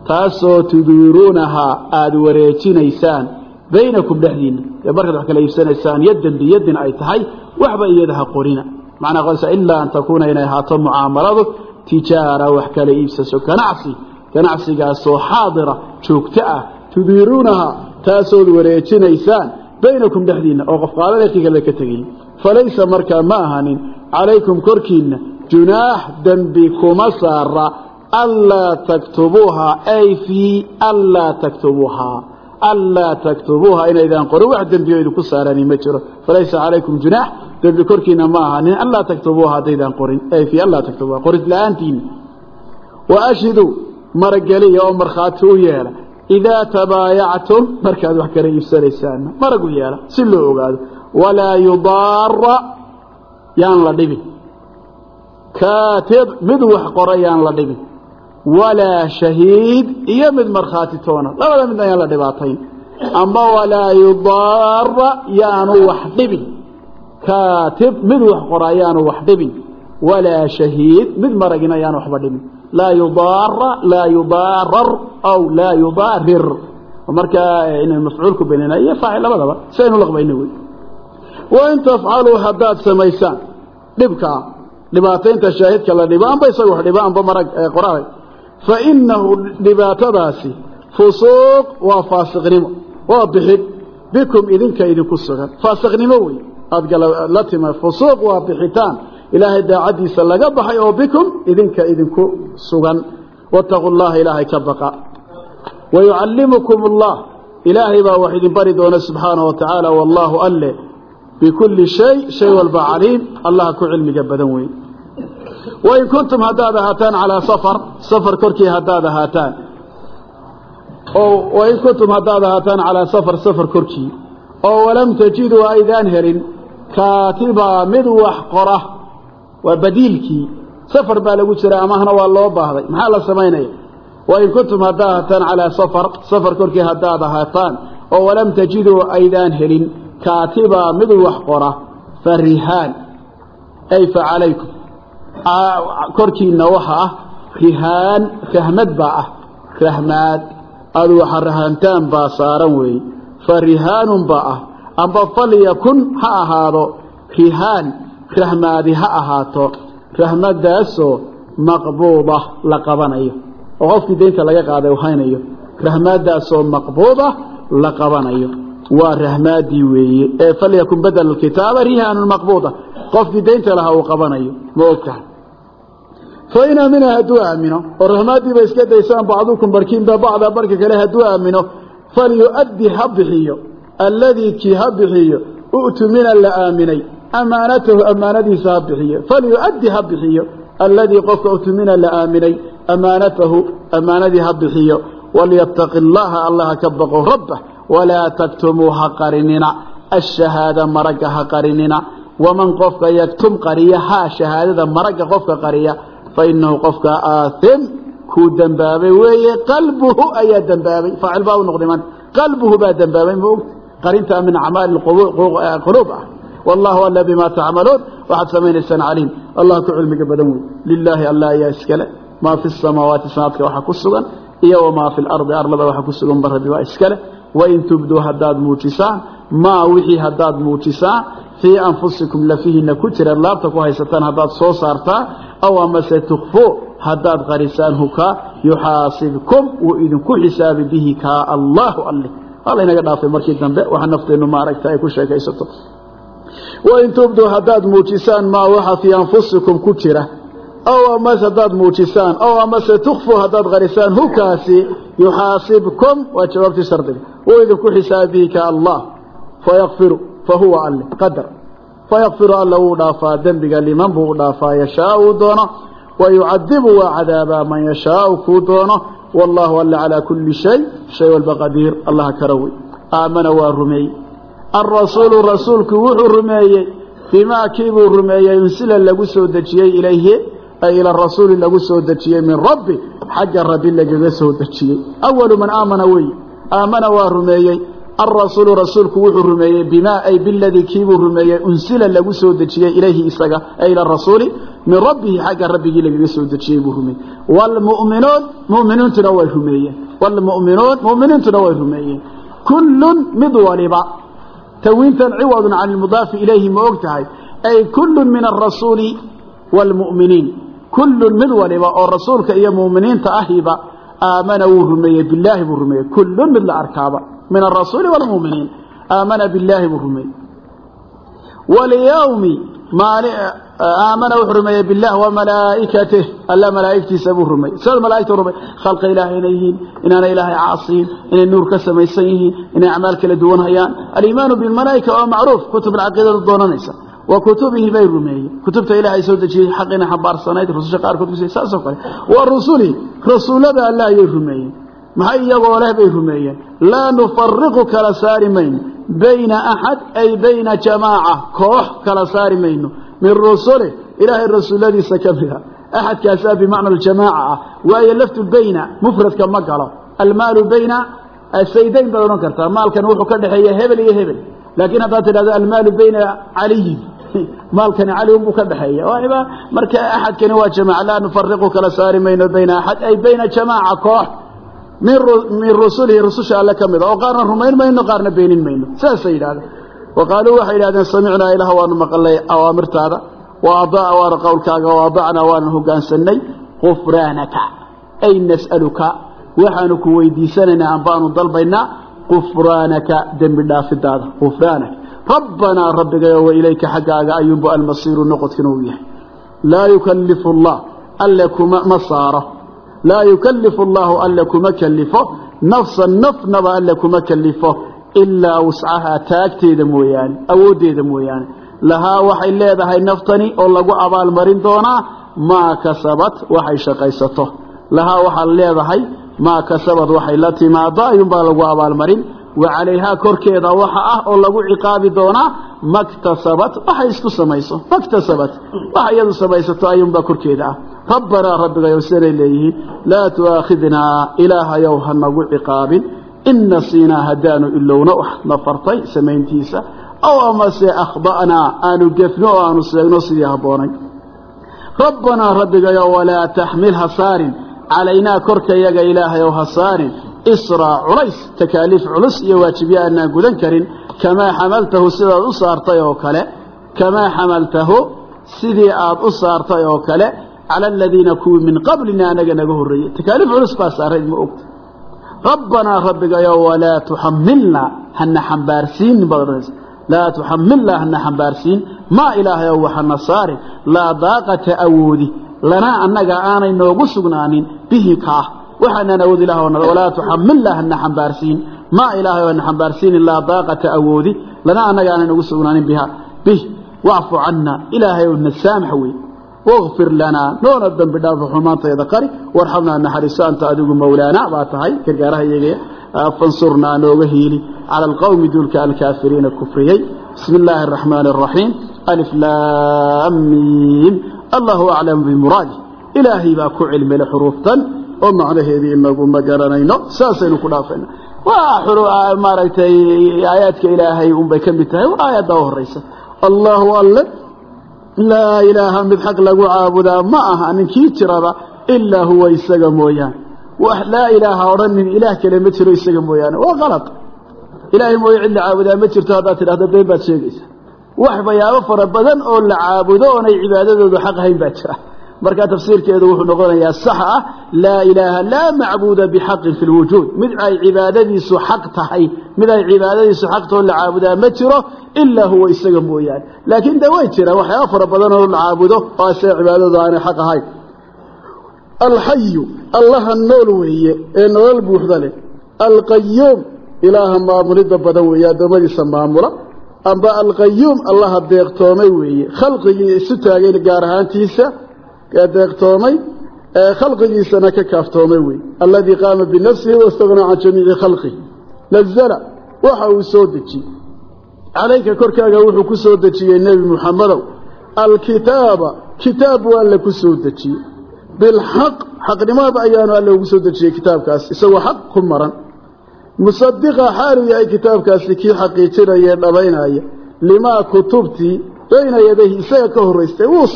taasoo tudiiruunahaa aada wareejinaysaan baynakum dhexdiinna ee markaad wax kala iibsanaysaan yaddan biyadin ay tahay waxba iyada ha qorina macnaa ilaa an takuuna inay ahaato mucaamaladu tijaara wax kala iibsaso ganacsi ganacsigaasoo xaadira joogto ah tudiiruunahaa taasood wareejinaysaan baynakum dhexdiinna oo qof qaadada kii kale ka tegay falaysa markaa ma ahanin calaykum korkiinna junaax dembi kuma saara anlaa taktubuuhaa ay fii anlaa taktubuuhaa anlaa taktubuuha inaydaan qorin wax dembiyo idinku saarani ma jiro. Falaysa calaykum junaax dembi korkiina ma ahanin anlaa taktubuuha haddaydaan qorin ay fii anlaa taktubuuha qorid la'aantiina wa ashhiduu marageliya oo markhaati u yeela. Idaa tabaayactum markaad wax kala iibsanaysaanna marag u yeela si loo ogaado. Walaa yudaara yaan la dhibin. Kaatib mid wax qora yaan la dhibin. Walaa shahiid iyo mid markhaati toona. Labada midna yaan la dhibaatayn. Ama walaa yudaara yaanu wax dhibin. Kaatib mid wax qora yaanu wax dhibin. Walaa shahiid mid maragina yaanu waxba dhibin laa yudaara laa yudaarar aw laa yudaarir markaa inay mafcuulku benina iyo faacil labadaba si aynu laqbayna wey wain tafcaluu haddaad samaysaan dhibkaa dhibaataynta shaahidka la dhibo amba isaga wax dhibo amba marag qoraay fa inahu dhibaatadaasi fusuuq waa faasiqnimo waa bixid bikum idinka idinku sugan faasiqnimo wey aada la tima fusuuq waa bixitaan ilaahay daacaddiisa laga baxay oo bikum idinka idinku sugan. Waataquu llaha ilaahay ka baqa. Wayucallimukum allah ilaahay baa wax idin bari doona subxaanahu wa tacaala wallaahu alle. Bikulli shay shay walba caliim. Allaha ku cilmiga badan weyn. Wain kuntum haddaad ahaataan calaa safar. Safar korkii haddaad ahaataan. Oo wain kuntum haddaad ahaataan calaa safar safar korkii. Oo walam tajiduu aydaan helin. Kaatibaa mid wax qora waa badiilkii. Safar baa lagu jira amahna waa loo baahday. Maxaa la samaynaya wain kuntum haddaad ahaataan calaa safar safar korkii haddaad ahaataan oo walam tajiduu aydaan helin. Kaatibaa mid wax qora fa rihaan ay fa calaykum. Korkiina waxa ah rihaan rahmad baa ah. Rahmaad. Aad waxa rahantaan baa saaran weeye fa rihaanun baa ah. Amba falyakun ha ahaado rihaan rahmaadi ha ahaato rahmadaasoo maqbuuda la qabanayo. Oo qofkii deynta laga qaaday u haynayo rahmaadaasoo maqbuuda la qabanayo. Waa rahmaadii weeye. Ee falyakun badel kitaaba rihaanun maqbuuda. Qofkii deynta lahaa uu qabanayo ma ogtahay fa in aamina hadduu aamino oo rahmaaddiiba iska daysaan bacdukum barkiinba bacda barka kale hadduu aamino falyu'addi ha bixiyo. Alladii kii ha bixiyo u'tumina la aaminay amaanatahu ammaanadiisa ha bixiyo. Falyu'addi ha bixiyo. Alladii qofka u'tumina la aaminay. Amaanatahu ammaanadii ha bixiyo. Walyataqi allaha allaha ka baqo. Rabbah walaa taktumuu ha qarinina. Ashahaada maragga ha qarinina. Waman qofka yaktum qariya haa shahaadada maragga qofka qariya fa inahu qofka aathim kuu dembaabay weeye. Qalbuhu ayaa dembaabay faacil baa u noqday maanta qalbuhu baa dembaabay ma ogta qarintaa min acmaali quluub ah wallahu alla bimaa tacmaluun waxaad samaynaysaan caliim allah ku cilmiga badan wey lilaahi alla ayaa iskale maa fi samaawaati sanaadka waxa ku sugan iyo wamaa fi lardi arlada waxa ku sugan ba rabbi waa iskale wain tubduu haddaad muujisaan maa wixii haddaad muujisaan fii anfusikum lafihiina ku jira laabta ku haysataan haddaad soo saartaan aw amase tukfuu haddaad qarisaan hukaa yuxaasibkum wuu idinku xisaabi bihi kaa allaahu alle alla inaga dhaafay markii dambe waxa nafteennu maaragta ay ku sheekaysato wain tubduu haddaad muujisaan maa waxa fii anfusikum ku jira aw amase haddaad muujisaan aw amase tukfuu haddaad qarisaan hukaasi yuxaasibkum waa jawaabtii shardiga wuu idinku xisaabi bihi ka allah fayakfiru fa huwa alle qadar. Fayakfiru alla wuu dhaafaa dembiga liman buu u dhaafaa yashaa uu doono. Wayucadibu waa cadaabaa man yashaau kuu doono. Wallaahu alla calaa kulli shay shay walba qadiir allaha kara wey aamana waa rumeeyey alrasuulu rasuulku wuxuu rumeeyey bimaa kiibuu rumeeyey unsila lagu soo dejiyey ilayhi ay ila rasuuli lagu soo dejiyey min rabbi xagga rabbi lagaga soo dejiyey awalu man aamana wey aamana waa rumeeyey alrasuulu rasuulku wuxuu rumeeyey bimaa ay biladii kiibuu rumeeyey unsila lagu soo dejiyey ilayhi isaga ay ila rasuuli min rabbihi xagga rabbigii lagaga soo dejiyey buu rumeeyey wlmu'minuun mu'miniintuna way rumeeyeen wlmu'minuun mu'miniintuna way rumeeyeen kullun mid waliba tawiintan ciwadun can ilmudaafi ilayhi ma og tahay ay kullun min alrasuuli wاlmu'miniin kullun mid waliba oo rasuulka iyo mu'miniinta ahiba aamana wuu rumeeyey bilaahi buu rumeeyey. Kullun mid la arkaaba min alrasuuli wاlmu'miniin aamana bilaahi buu rumeeyey. Walyawmi aamana wuxuu rumeeyey bilah wamalaa'ikatih alla malaa'igtiisa buu rumeeyey sida malaa'igta rumey khalqa ilaahay inay yihiin inaanay ilaahay caasiyin inay nuur ka samaysan yihiin inay acmaal kala duwan hayaan aliimaanu bilmalaa'ika waa macruuf kutub alcaqiidada doonanaysa. Wa kutubihi bay rumeeyeen. Kutubta ilaahay soo dejiyey xaqina xambaarsanayd rususha qaarkood kus saasoo kale. Wa rusuli rasuullada alla ayay rumeeyeen. Maxay iyagoo leh bay rumeeyeen. Laa nufariqu kala saari mayno bayna axad ay bayna jamaaca. Koox kala saari mayno. Min rusuli ilaahay rasuulladiisa ka mida. Axadkaasaa bimacna aljamaaca ah. Waayo laftu bayna mufradka ma galo. Almaalu bayna saydayn baad odhan kartaa. Maalkan wuxuu ka dhexeeya hebel iyo hebel. Laakiin haddaad tidhahdo almaalu bayna caliyin maalkani cali unbuu ka dhexeeya. Marka axadkani waa jamaaca laa nufariqu kala saari mayno bayna axad ay bayna jamaaca koox min rusulihi rususha alle ka mida oo qaarna rumayn mayno qaarna beenin mayno. Saasay yidhahdeen wa qaaluu waxay yidhahdeen samicnaa ilaah waanu maqalnay awaamirtaada. Wa adaa waana qowlkaaga wa adacnaa waanan hogaansanay qufraanaka ay nas'aluka. Waxaanu ku weydiisanaynaa ambaanu dalbaynaa. Qufraanaka dembi dhaafidaada qufraanaka rabbanaa rabbigayo wa ilayka xaggaaga ayuunbu almasiiru noqodkana uu yahay. Laa yukallifu allah alle kuma ma saaro laa yukallifu allahu alle kuma kalifo nafsan nafnaba alle kuma kalifo ilaa wuscahaa taagteeda mooyaane awooddeeda mooyaane lahaa waxay leedahay naftani oo lagu abaalmarin doonaa maa kasabad waxay shaqaysato lahaa waxaad leedahay maa kasabad waxay la timaado ayuunbaa lagu abaalmarin wa calayhaa korkeeda waxa ah oo lagu ciqaabi doonaa maktasabat waxay isku samayso maktasabat waxa iyadu samaysato ayuunbaa korkeeda ah rabbanaa rabbigayow siday leeyihiin laa tu'aakhidnaa ilaahayow ha nagu ciqaabin. In nasiinaa haddaanu ilowno wax nafartay samayntiisa. Aw amase akhda'naa aanu gefno oo aanu seegno sidii habboonay rabbanaa rabbigayow walaa taxmil ha saarin. Calaynaa korkayaga ilaahayow ha saarin. Israa culays takaaliif culus iyo waajibyo aanaan gudan karin. Kamaa xamaltahu sidaad u saartay oo kale kamaa xamaltahu sidii aad u saartay oo kale cala aladiina kuwii min qablina anaga naga horreeyey takaaliif culus baa saarayd ma ogta rabbanaa rabbigayo walaa tuxamilnaa hana xambaarsiinin baad laa tuxamilnaa hana xambaarsiin maa ilaahayow waxana saari laa daaqata awoodi lanaa annaga aanay noogu sugnaanin bihi kaah waxaanaan awood ilah walaa tuxamilnaa hana xambaarsiin maa ilaahayow hana xambaarsiinin laa daaqata awoodi lanaa annaga aanay noogu sugnaanin biha bih wacfu cana ilaahayow na saamax wey waqfir lanaa noona dambi dhaafo xumaantayda qari warxamnaa naxariiso anta adigu mowlaanaa baa tahay gargaaraha iyagaya fansurnaa nooga hiili cala alqowmi duulka alkaafiriina kufriyey bismi illaahi araxmaani araxiim alif laam miim allahu aclamu bimuraadi ilaahay baa ku cilmile xuruuftan oo macnaheedii inaguma garanayno saasaynu ku dhaafayna waa maaragtay aayaadka ilaahay unbay ka mid tahay aayaddaa horaysa laa ilaaha mid xaq lagu caabudaa ma aha ninkii jiraba ilaa huwa isaga mooyaane. Wax laa ilaaha odhanin ilaah kale ma jiro isaga mooyaane. Waa qalad ilaahay mooye cid la caabudaa ma jirto haddaad tidhahdo been baad sheegaysaa. Wax bayaabo fara badan oo la caabudo oonay cibaadadoodu xaq ahayn baa jira markaa tafsiirkeedu wuxuu noqonayaa sax ah laa ilaaha laa macbuuda bixaqin fi lwujuud mid ay cibaadadiisu xaq tahay mid ay cibaadadiisu xaqtoo la caabudaa ma jiro ilaa huwa isaga mooyaane. Laakiin de way jiraan waxyaaba fara badan oo la caabudo oo asee cibaadadu aanay xaq ahayn. Alxayu allaha nool weeye ee nolol buuxda leh. Alqayuum ilaaha maamulidda badan weeye addoommadiisa maamula. Amba alqayuum allaha deeqtoomay weeye. Khalqigii isu taagay gaar ahaantiisa deeqtoomay khalqigiisana ka kaaftoomay weeye alladii qaama binafsihi wastagnaa can jamiici khalqihi. Nazala waxa uu soo dejiyey. Calayka korkaaga wuxuu ku soo dejiyey nebi muxamedow alkitaaba kitaab waa alle ku soo dejiyey. Bilxaq xaqnimada ayaanu alle ugu soo dejiyey kitaabkaas. Isagoo xaq ku maran. Musadiqa xaaluu yahay kitaabkaasi kii xaqiijinaya ee dhabaynaya limaa kutubtii bayna yadayhi isaga ka horraystay wuu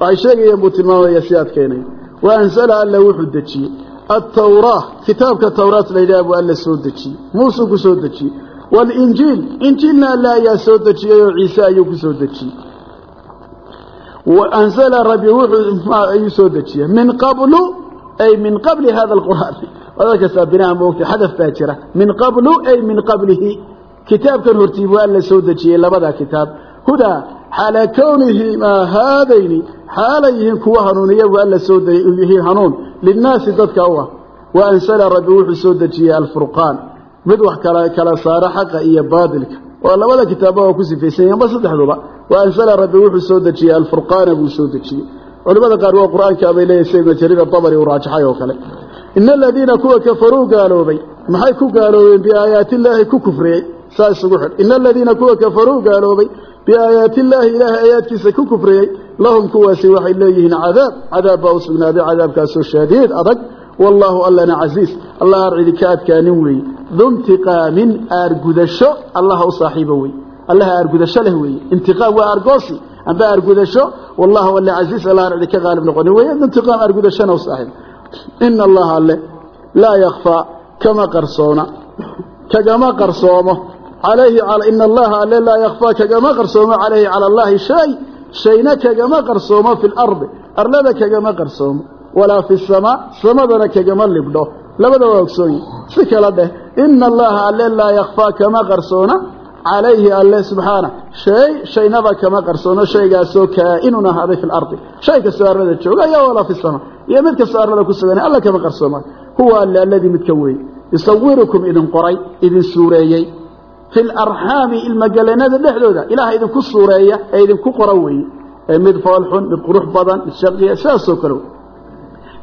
waxay sheegayeen buu tilmaamaya si adkaynaya wa ansala alla wuxuu dejiyey altawraa kitaabka tawraat layidhaha buu alla soo dejiyey muusuu ku soo dejiyey waalinjiil injiilna alle ayaa soo dejiyey oo ciise ayuu ku soo dejiyey anzala wuxuu ayuu soo dejiyey. Min qablu ay min qabli hada alqur'aan. Adalkasaa binaha moogta xadaf baa jira. Min qablu ay min qablihi. Kitaabkan hortii buu alla soo dejiyey labada kitaab. Hudaa xaala kownihimaa haadayni xaalay yihiin kuwa hanuuniya buu alla soo yihiin hanuun. Linnaasi dadka u ah wa ansala rabbi wuxuu soo dejiyey alfurqaan. Mid wax kala kala saara xaqa iyo baadilka. Oo labada kitaaba waa ku sifaysan yahin ba saddexduba. Wa ansala rabbi wuxuu soo dejiyey alfurqaana buu soo dejiyey. Culimada qaar waa qur'aanka bay leeyahy sida ibnu jariir adabari uu raajaxay oo kale. Ina aladiina kuwa kafaruu gaaloobay maxay ku gaaloobeen biaayaati illaahi ilaahay aayaadkiisa ku kufriyey lahum kuwaasi waxay leeyihiin cadaab. Cadaab baa u sugnaaday cadaabkaasoo shaadiid adag. Wallaahu allana casiis. Allah arcidi ka adkaanin weeye duntiqaamin aargudasho allaha u saaxiibo wey allaha aargudasho leh weeye intiqaam waa argoosi amba aargudasho wallahu alle casiis. Allah arcidi ka qaalib noqonin weeye duntiqaam aargudashona u saaxiibo ina allaha alle laa yakfaa kama qarsoona kagama qarsoomo alayhi ina allaha alle laa yakfaa kagama qarsoomo calayhi cala allahi shay shayna kagama qarsoomo fi lardi arlada kagama qarsoomo walaa fi samaa samadana kagama libdho labada waa ogsooyi si kala dheh ina allaha alle laa yakfaa kama qarsoona calayhi alle subxaana shay shaynaba kama qarsoono shaygaasoo kaa'inun ahaaday fi lardi shay kastoo arlada jooga iyo walaa fi samaa iyo mid kastoo arlada ku sugan fi larxaami ilmagelanada dhexdooda. Ilaah idinku suureeya ee idinku qora weeye ee mid foolxun mid qurux badan mid shaqiya sidaasoo kale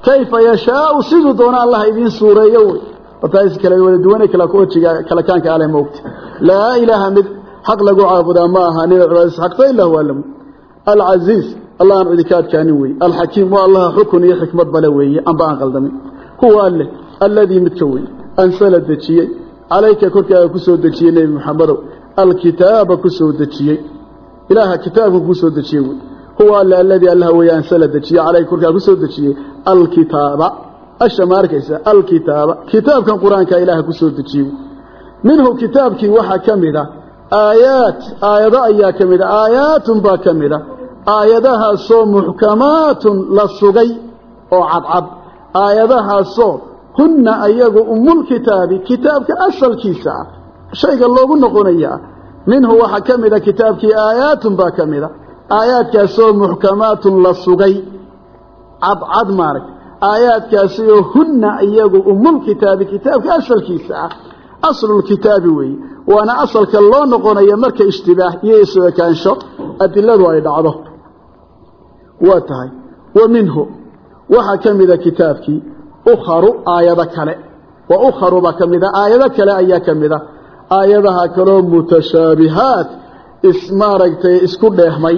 kayfa yashaau? Siduu doona allah idiin suureeyo wey wataas kala wada duwane kala kuwajiga kala kaanka ale moogta. Laa ilaaha mid xaq lagu caabudaa ma aha nina cibaadis xaqta ilaa huwa alamu alcasiiz allah aan cidi ka adkaanin weeye alxakiim waa allaha xukun iyo xikmad bale weeye amba aan qaldamin huwa alle alladii midka weeye ansala dejiyey calayka korkaaga ku soo dejiyey nebi muxamedow alkitaaba ku soo dejiyey. Ilaaha kitaabka ku soo dejiyey wey. Huwa alle alladii allaha weeye ansala dejiyey. Calayka korkaaga ku soo dejiyey alkitaaba. Asha ma arkaysa alkitaaba. Kitaabkan qur'aanka ilaaha ku soo dejiyey minhu kitaabkii waxaa ka mid a aayaat. Aayado ayaa ka mid a aayaatun baa ka mid a aayadahaasoo muxkamaatun la sugay oo cadcad. Aayadahaasoo hunna ayagu umulkitaabi kitaabka asalkiisa ah shayga loogu noqonaya ah minhu waxaa ka mida kitaabkii aayaatun baa ka mida aayaadkaasoo muxkamaatun la sugay. Cadcad maarag aayaadkaasioo hunna iyagu umulkitaabi kitaabka asalkiisa ah aslulkitaabi weeye. Waana asalka loo noqonayo marka ishtibaah iyo isu ekaansho adiladu ay dhacdo. Waa tahay. Wa minhu. Waxaa ka mida kitaabkii ukharu aayado kale. Wa ukharu baa ka mid a aayado kale ayaa ka mid a aayadaha kaloo mutashaabihaat ismaaragtay isku dheehmay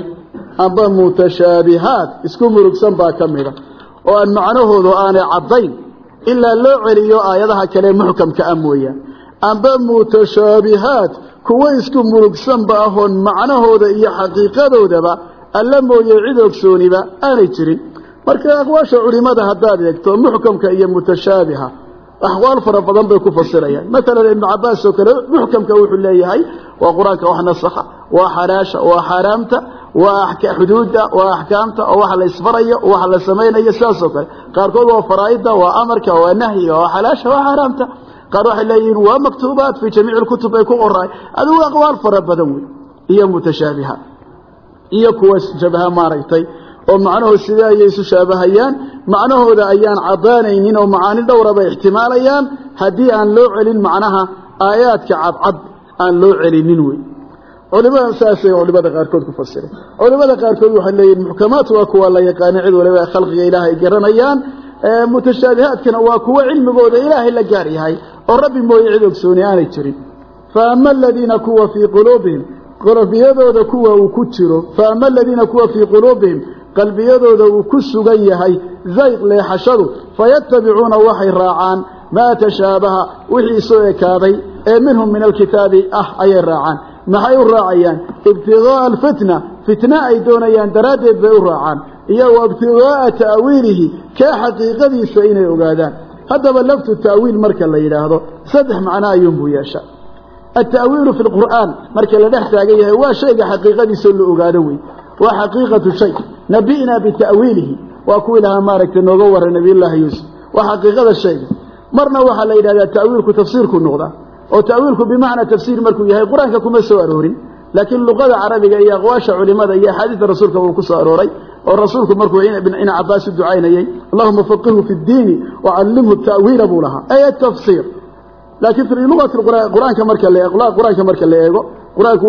amba mutashaabihaat isku murugsan baa ka mid a oo aan macnahoodu aanay caddayn ilaa loo celiyo aayadaha kale muxkamka ah mooyaan. Amba mutashaabihaat kuwo isku murugsanba ahoon macnahooda iyo xaqiiqadoodaba alla mooye cid ogsooniba aanay jirin marka aqwaasha culimada haddaad eegto muxkamka iyo mutashaabiha axwaal fara badan bay ku fasirayaan. Maalan ibnu cabaas oo kale muxkamka wuxuu leeyahay waa qur'aanka wax nasakha waa xaraasha waa xaaraamta waa xuduudda waa axkaamta oo wax la isfarayo oo wax la samaynayo sidaasoo kale. Qaarkood waa faraa'ida waa amarka waa nahyiga waa xalaasha waa xaaraamta qaar waxay leeyihiin waa maktuubaat fii jamiici lkutub bay ku qoraay adigu aqwaal fara badan wey iyo mutashaabiha iyo kuwa shabaha maaragtay oo macnahood sidee ayay isu shaabahayaan macnahooda ayaan caddaanaynin oo macaani dhowra bay ixtimaalayaan haddii aan loo celin macnaha aayaadka cadcad aan loo celinin wey culimada saasay culimada qaarkood ku fasireen culimada qaarkood waxay leeyihiin muxkamaat waa kuwa la yaqaana cid waliba khalqiga ilaahay garanayaan mutashaabihaadkana waa kuwo cilmigooda ilaahay la gaar yahay oo rabbi mooye cid ogsooni aanay jirin. Fa ama aladiina kuwa fii quluubihim qalbiyadooda kuwa uu ku jiro fa ama aladiina kuwa fii quluubihim qalbiyadooda uu ku sugan yahay zayq leexashadu fayatabicuuna waxay raacaan maa tashaabaha wixii soo ekaaday ee minhum min alkitaabi ah ayay raacaan. Maxay u raacayaan? Ibtigaaa alfitna fitna ay doonayaan daraaddeed bay u raacaan. Iyo wa ibtigaaa ta'wiilihi kee xaqiiqadiisa inay ogaadaan. Haddaba laftu ta'wiil marka la yidhaahdo saddex macno ayuunbuu yeesha alta'wiilu fi lqur'aan marka la dhex taagan yahay waa shayga xaqiiqadiisao la ogaado wey waa xaqiiqatu shay. Nabi'naa bita'wiilihi waa kuwii lahaa maaragtay nooga warray nabiyullaahi yuusuf. Waa xaqiiqada shayga marna waxaa la yidhahdaa ta'wiilku tafsiirku noqdaa oo ta'wiilku bimacnaa tafsiir markuu yahay qur'aanka kuma soo aroorin. Laakiin luqada carabiga iyo aqwaasha culimada iyo axaadiista rasuulka wuu ku soo arooray oo rasuulku markuu ina cabaas u ducaynayey allahuma faqihhu fi ddiini wacallimhu ta'wiila buu lahaa. Ay atafsiir laakiin fi luati qur'aanka marka qur'aanka marka la eego qur'aanku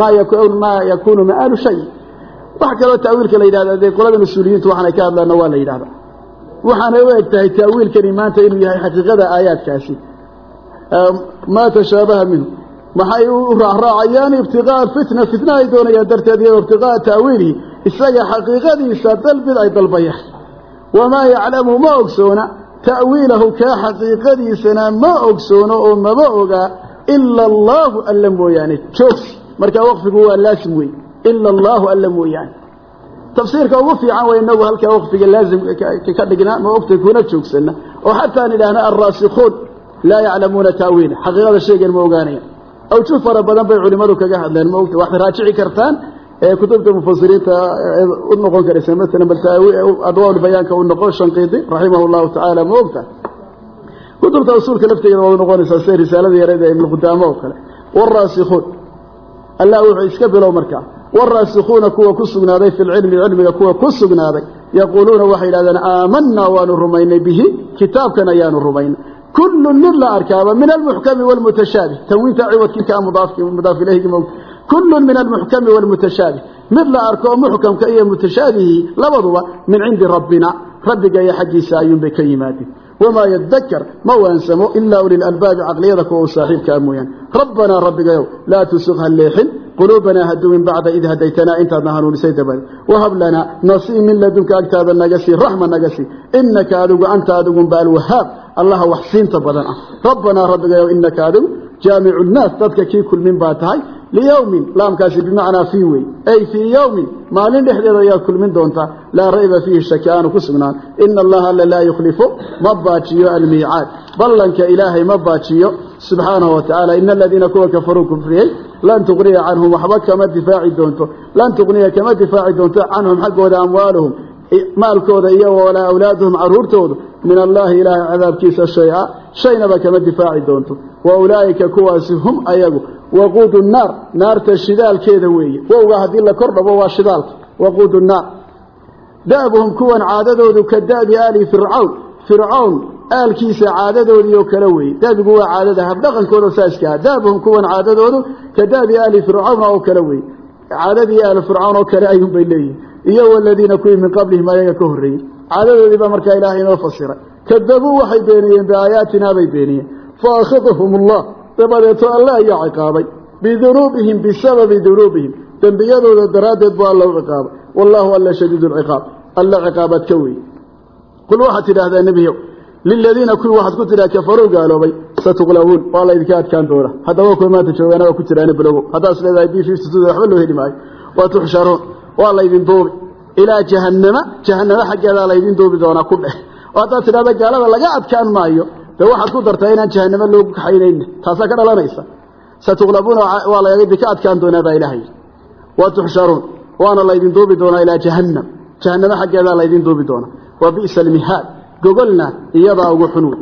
maa yakun maa yakuunu ma'aalu shay. Wax kaloo ta'wiilka la yidhahda dee qolada mas'uuliyiintu waxaanay ka hadlaana waa la yidhahda. Waxaanay u eg tahay ta'wiilkani maanta inuu yahay xaqiiqada aayaadkaasi. Maa tashaabaha minhu. Maxay u raacraacayaan ibtiqaa'a alfitna fitna ay doonayaan darteed iyo ibtiqaa'a ta'wiilihi isaga xaqiiqadiisa dalbid ay dalbayaan. Wamaa yaclamu ma ogsoona ta'wiilahu kaa xaqiiqadiisana ma ogsoono oo maba ogaa ila allaahu alla mooyaane joogsi markaa waqfigu waa laasim wey ila allaahu alla mooyaane. Tafsiirka ugu fiican way inagu halkaa waqfiga laazim ka dhignaa ma ogtay kuna joogsanna. Oo xataa nidhaahna alraasikuun laa yaclamuuna ta'wiila xaqiiqada shaygan ma ogaanaya awjuh fara badan bay culimadu kaga hadleen ma ogta waxaad raajici kartaan kutubta mufasiriinta u noqon karaysa maalan bal adwaa bayaanka u noqo shanqiidi raximah llahu tacaala ma ogta. Kutubta usuulka lafteeda waad noqonaysaa sida risaalada yareed ee ibnuqudaamo oo kale. Waraasikuun allah wuxuu iska bilow markaa waraasikuuna kuwa ku sugnaaday fi lcilmi cilmiga kuwa ku sugnaaday yaquuluuna waxay yidhahdeen aamanaa waanu rumaynay bihi kitaabkan ayaanu rumaynay kullu mid la arkaaba min almuxkami wlmutashaabih tanwiinta ciwadkii kaa mudaaf ilayhigi mog kullu min almuxkami wlmutashaabih mid la arko muxkamka iyo mutashaabihii labaduba min cindi rabbina rabbiga iyo xaggiisa ayuunbay ka yimaadeen wamaa yadakar ma waansamo ilaa uli lalbaabi caqliyada kuwa saaxiibkaa mooyaan rabbanaa rabbigayow laa tusuq ha leexin quluubanaa haduwin bacda id hadaytanaa intaadna hanuunisay dabade wahab lanaa nasii min ladunka agtaada naga sii raxma naga sii inaka adigu anta adigunba alwahaab allaha wax siinta badan ah rabbanaa rabbigayow inaka adigu jaamicu nnaas dadka kii kulmin baa tahay liyowmin laamkaasi bimacnaa fii wey ay fii yowmin maalin dhexdeeda ayaad kulmin doontaa laa rayba fiihi shaki aanu ku sugnaan. Ina allaha alla laa yukhlifu ma baajiyo almiicaad. Ballanka ilaahay ma baajiyo. Subxaanahu wa tacaala ina aladiina kuwa kafaruu kufriyey lan tuqniya canhum waxba kama difaaci doonto. Lan tuqniya kama difaaci doonto canhum xaggooda amwaaluhum maalkooda iyo walaa awlaaduhum caruurtoodu. Min allaahi ilaahay cadaabkiisa shay-a shaynaba kama difaaci doonto. Wa ulaa'ika kuwaasi hum ayagu waquudu naar naarta shidaalkeeda weeye. Wowga haddii la kor dhabo waa shidaalka waquudu naar. Da'buhum kuwan caadadoodu ka da'bi aali fircawn. Fircawn aalkiisa caadadoodii oo kale weeye. Da'bigu waa caadada habdhaqankooda saaskaa da'buhum kuwan caadadoodu ka da'bi aali fircawna oo kale weeye. Caadadii aali fircawn oo kale ayuunbay leeyihiin iyo waladiina kuwii min qablihim ayaga ka horreeyey. Caadadoodii baa markaa ilaahay inoo bay dabadeeto alle ayaa ciqaabay. Bidunuubihim bisababi dunuubihim dembiyadooda daraaddeed buu alla u ciqaabay. Wallaahu alla shadiid lciqaab alla ciqaabaad ka weeye qul waxaad tidhaahdaa nebiyow liladiina kuwii waxaad ku tidhaha kafaruu gaaloobay satuqlawuun waa laydinka adkaan doona. Haddaba kuwa maanta joogaana waa ku jiraana bilogow haddaad is leedahay b waxba loo heli maayo. Waa tuxsharuun waa laydin duubi. Ilaa jahannama jahannamo xaggeedaa laydin duubi doonaa ku dheh. Oo haddaad tidhahda gaalada laga adkaan maayo dee waxaad ku dartaa inaan jahannamo loogu kaxaynayna taasaa ka dhalanaysa. Satuqlabuuna waa laydinka adkaan doonaa baa ilaahay. Waa tuxsharuun waana laydin duubi doonaa ilaa jahannam. Jahannamo xaggeedaa laydin duubi doonaa. Wa bi'sa almihaad gogolna iyadaa ugu xun wey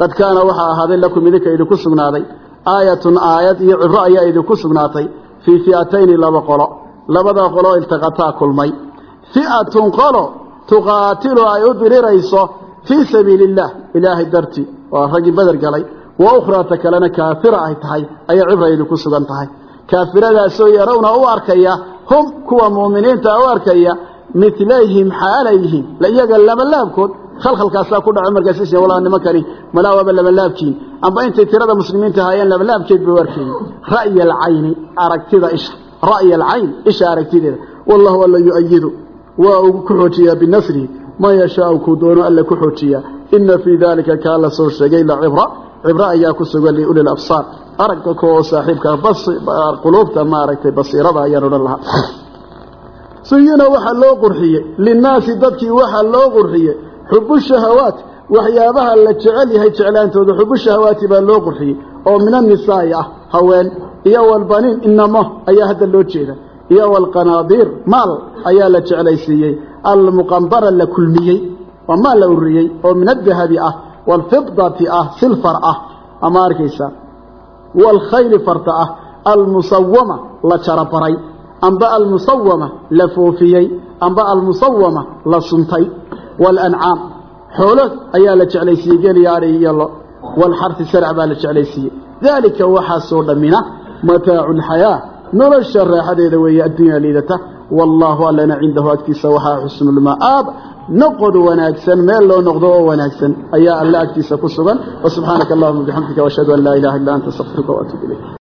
qad kaana waxaa ahaaday lakum idinka idinku sugnaaday aayatun aayad iyo cibro ayaa idinku sugnaatay fii fi'atayni laba qolo. Labada qoloo iltaqataa kulmay. Fi'atun qolo tuqaatilu ay u dirirayso fii sabiili illaah ilaahay dartii waa raggii beder galay. Wa ukhrata kalena kaafira ay tahay ayay cibraydu ku sugan tahay. Kaafiradaasoo yarawna u arkaya hum kuwa muuminiinta u arkaya milayhim xaalay yihiin iyaga labalaabkood khalkhalkaasaa ku dhaco markaas walaa nimankani malaa waaba labalaabkiin amba intay tirada muslimiinta ahaayeen labalaabkeed bay u arkayeen ra'ya alcayni aragtida isha. Ra'ya alcayn isha aragtideeda. Wallahu alla yu-ayidu waa uu ku xoojiyaa binasrihi man yashaau kuu doono alla ku xoojiyaa ina fii dalika kaa la soo sheegay la cibra. Cibro ayaa ku sugan liuli labsaar aragga kuwa saaxiibka quluubta maaragtay basiirada ayaan odhan lahaa. Suyina waxaa loo qurxiyey. Linnaasi dadkii waxaa loo qurxiyey. Xubu shahawaat waxyaabaha la jecel yahay jeclaantooda xubu shahawaati baa loo qurxiyey. Oo min annisaa'i ah haween iyo walbaniin inamo ayaa hadda loo jeeda iyo walqanaadiir maal ayaa la jeclaysiiyey. Almuqandara la kulmiyey waa maal la ururiyey oo min adahabi ah waalfidati ah silfar ah. Ama arkaysa waalkhayli farta ah almusawama la jarabaray. Amba almusawama la foofiyey amba almusawama la suntay. Waalancaam xoolo ayaa la jeclaysiiyey geliya ari iyo lo walxarfi sarc baa la jeclaysiiyey. Daalika waxaasoo dhammina mataacu lxayaa nolosha raaxadeeda weeye addunya liidata. Wallaahu allana cindahu agtiisa waxaa xusnulma'aab noqod wanaagsan meel loo noqdo oo wanaagsan ayaa alle agtiisa ku sugan. Wasubxaanaka allahuma bixamdika washhadu an laa ilaha illa anta astaqfiruka waatuub ilayk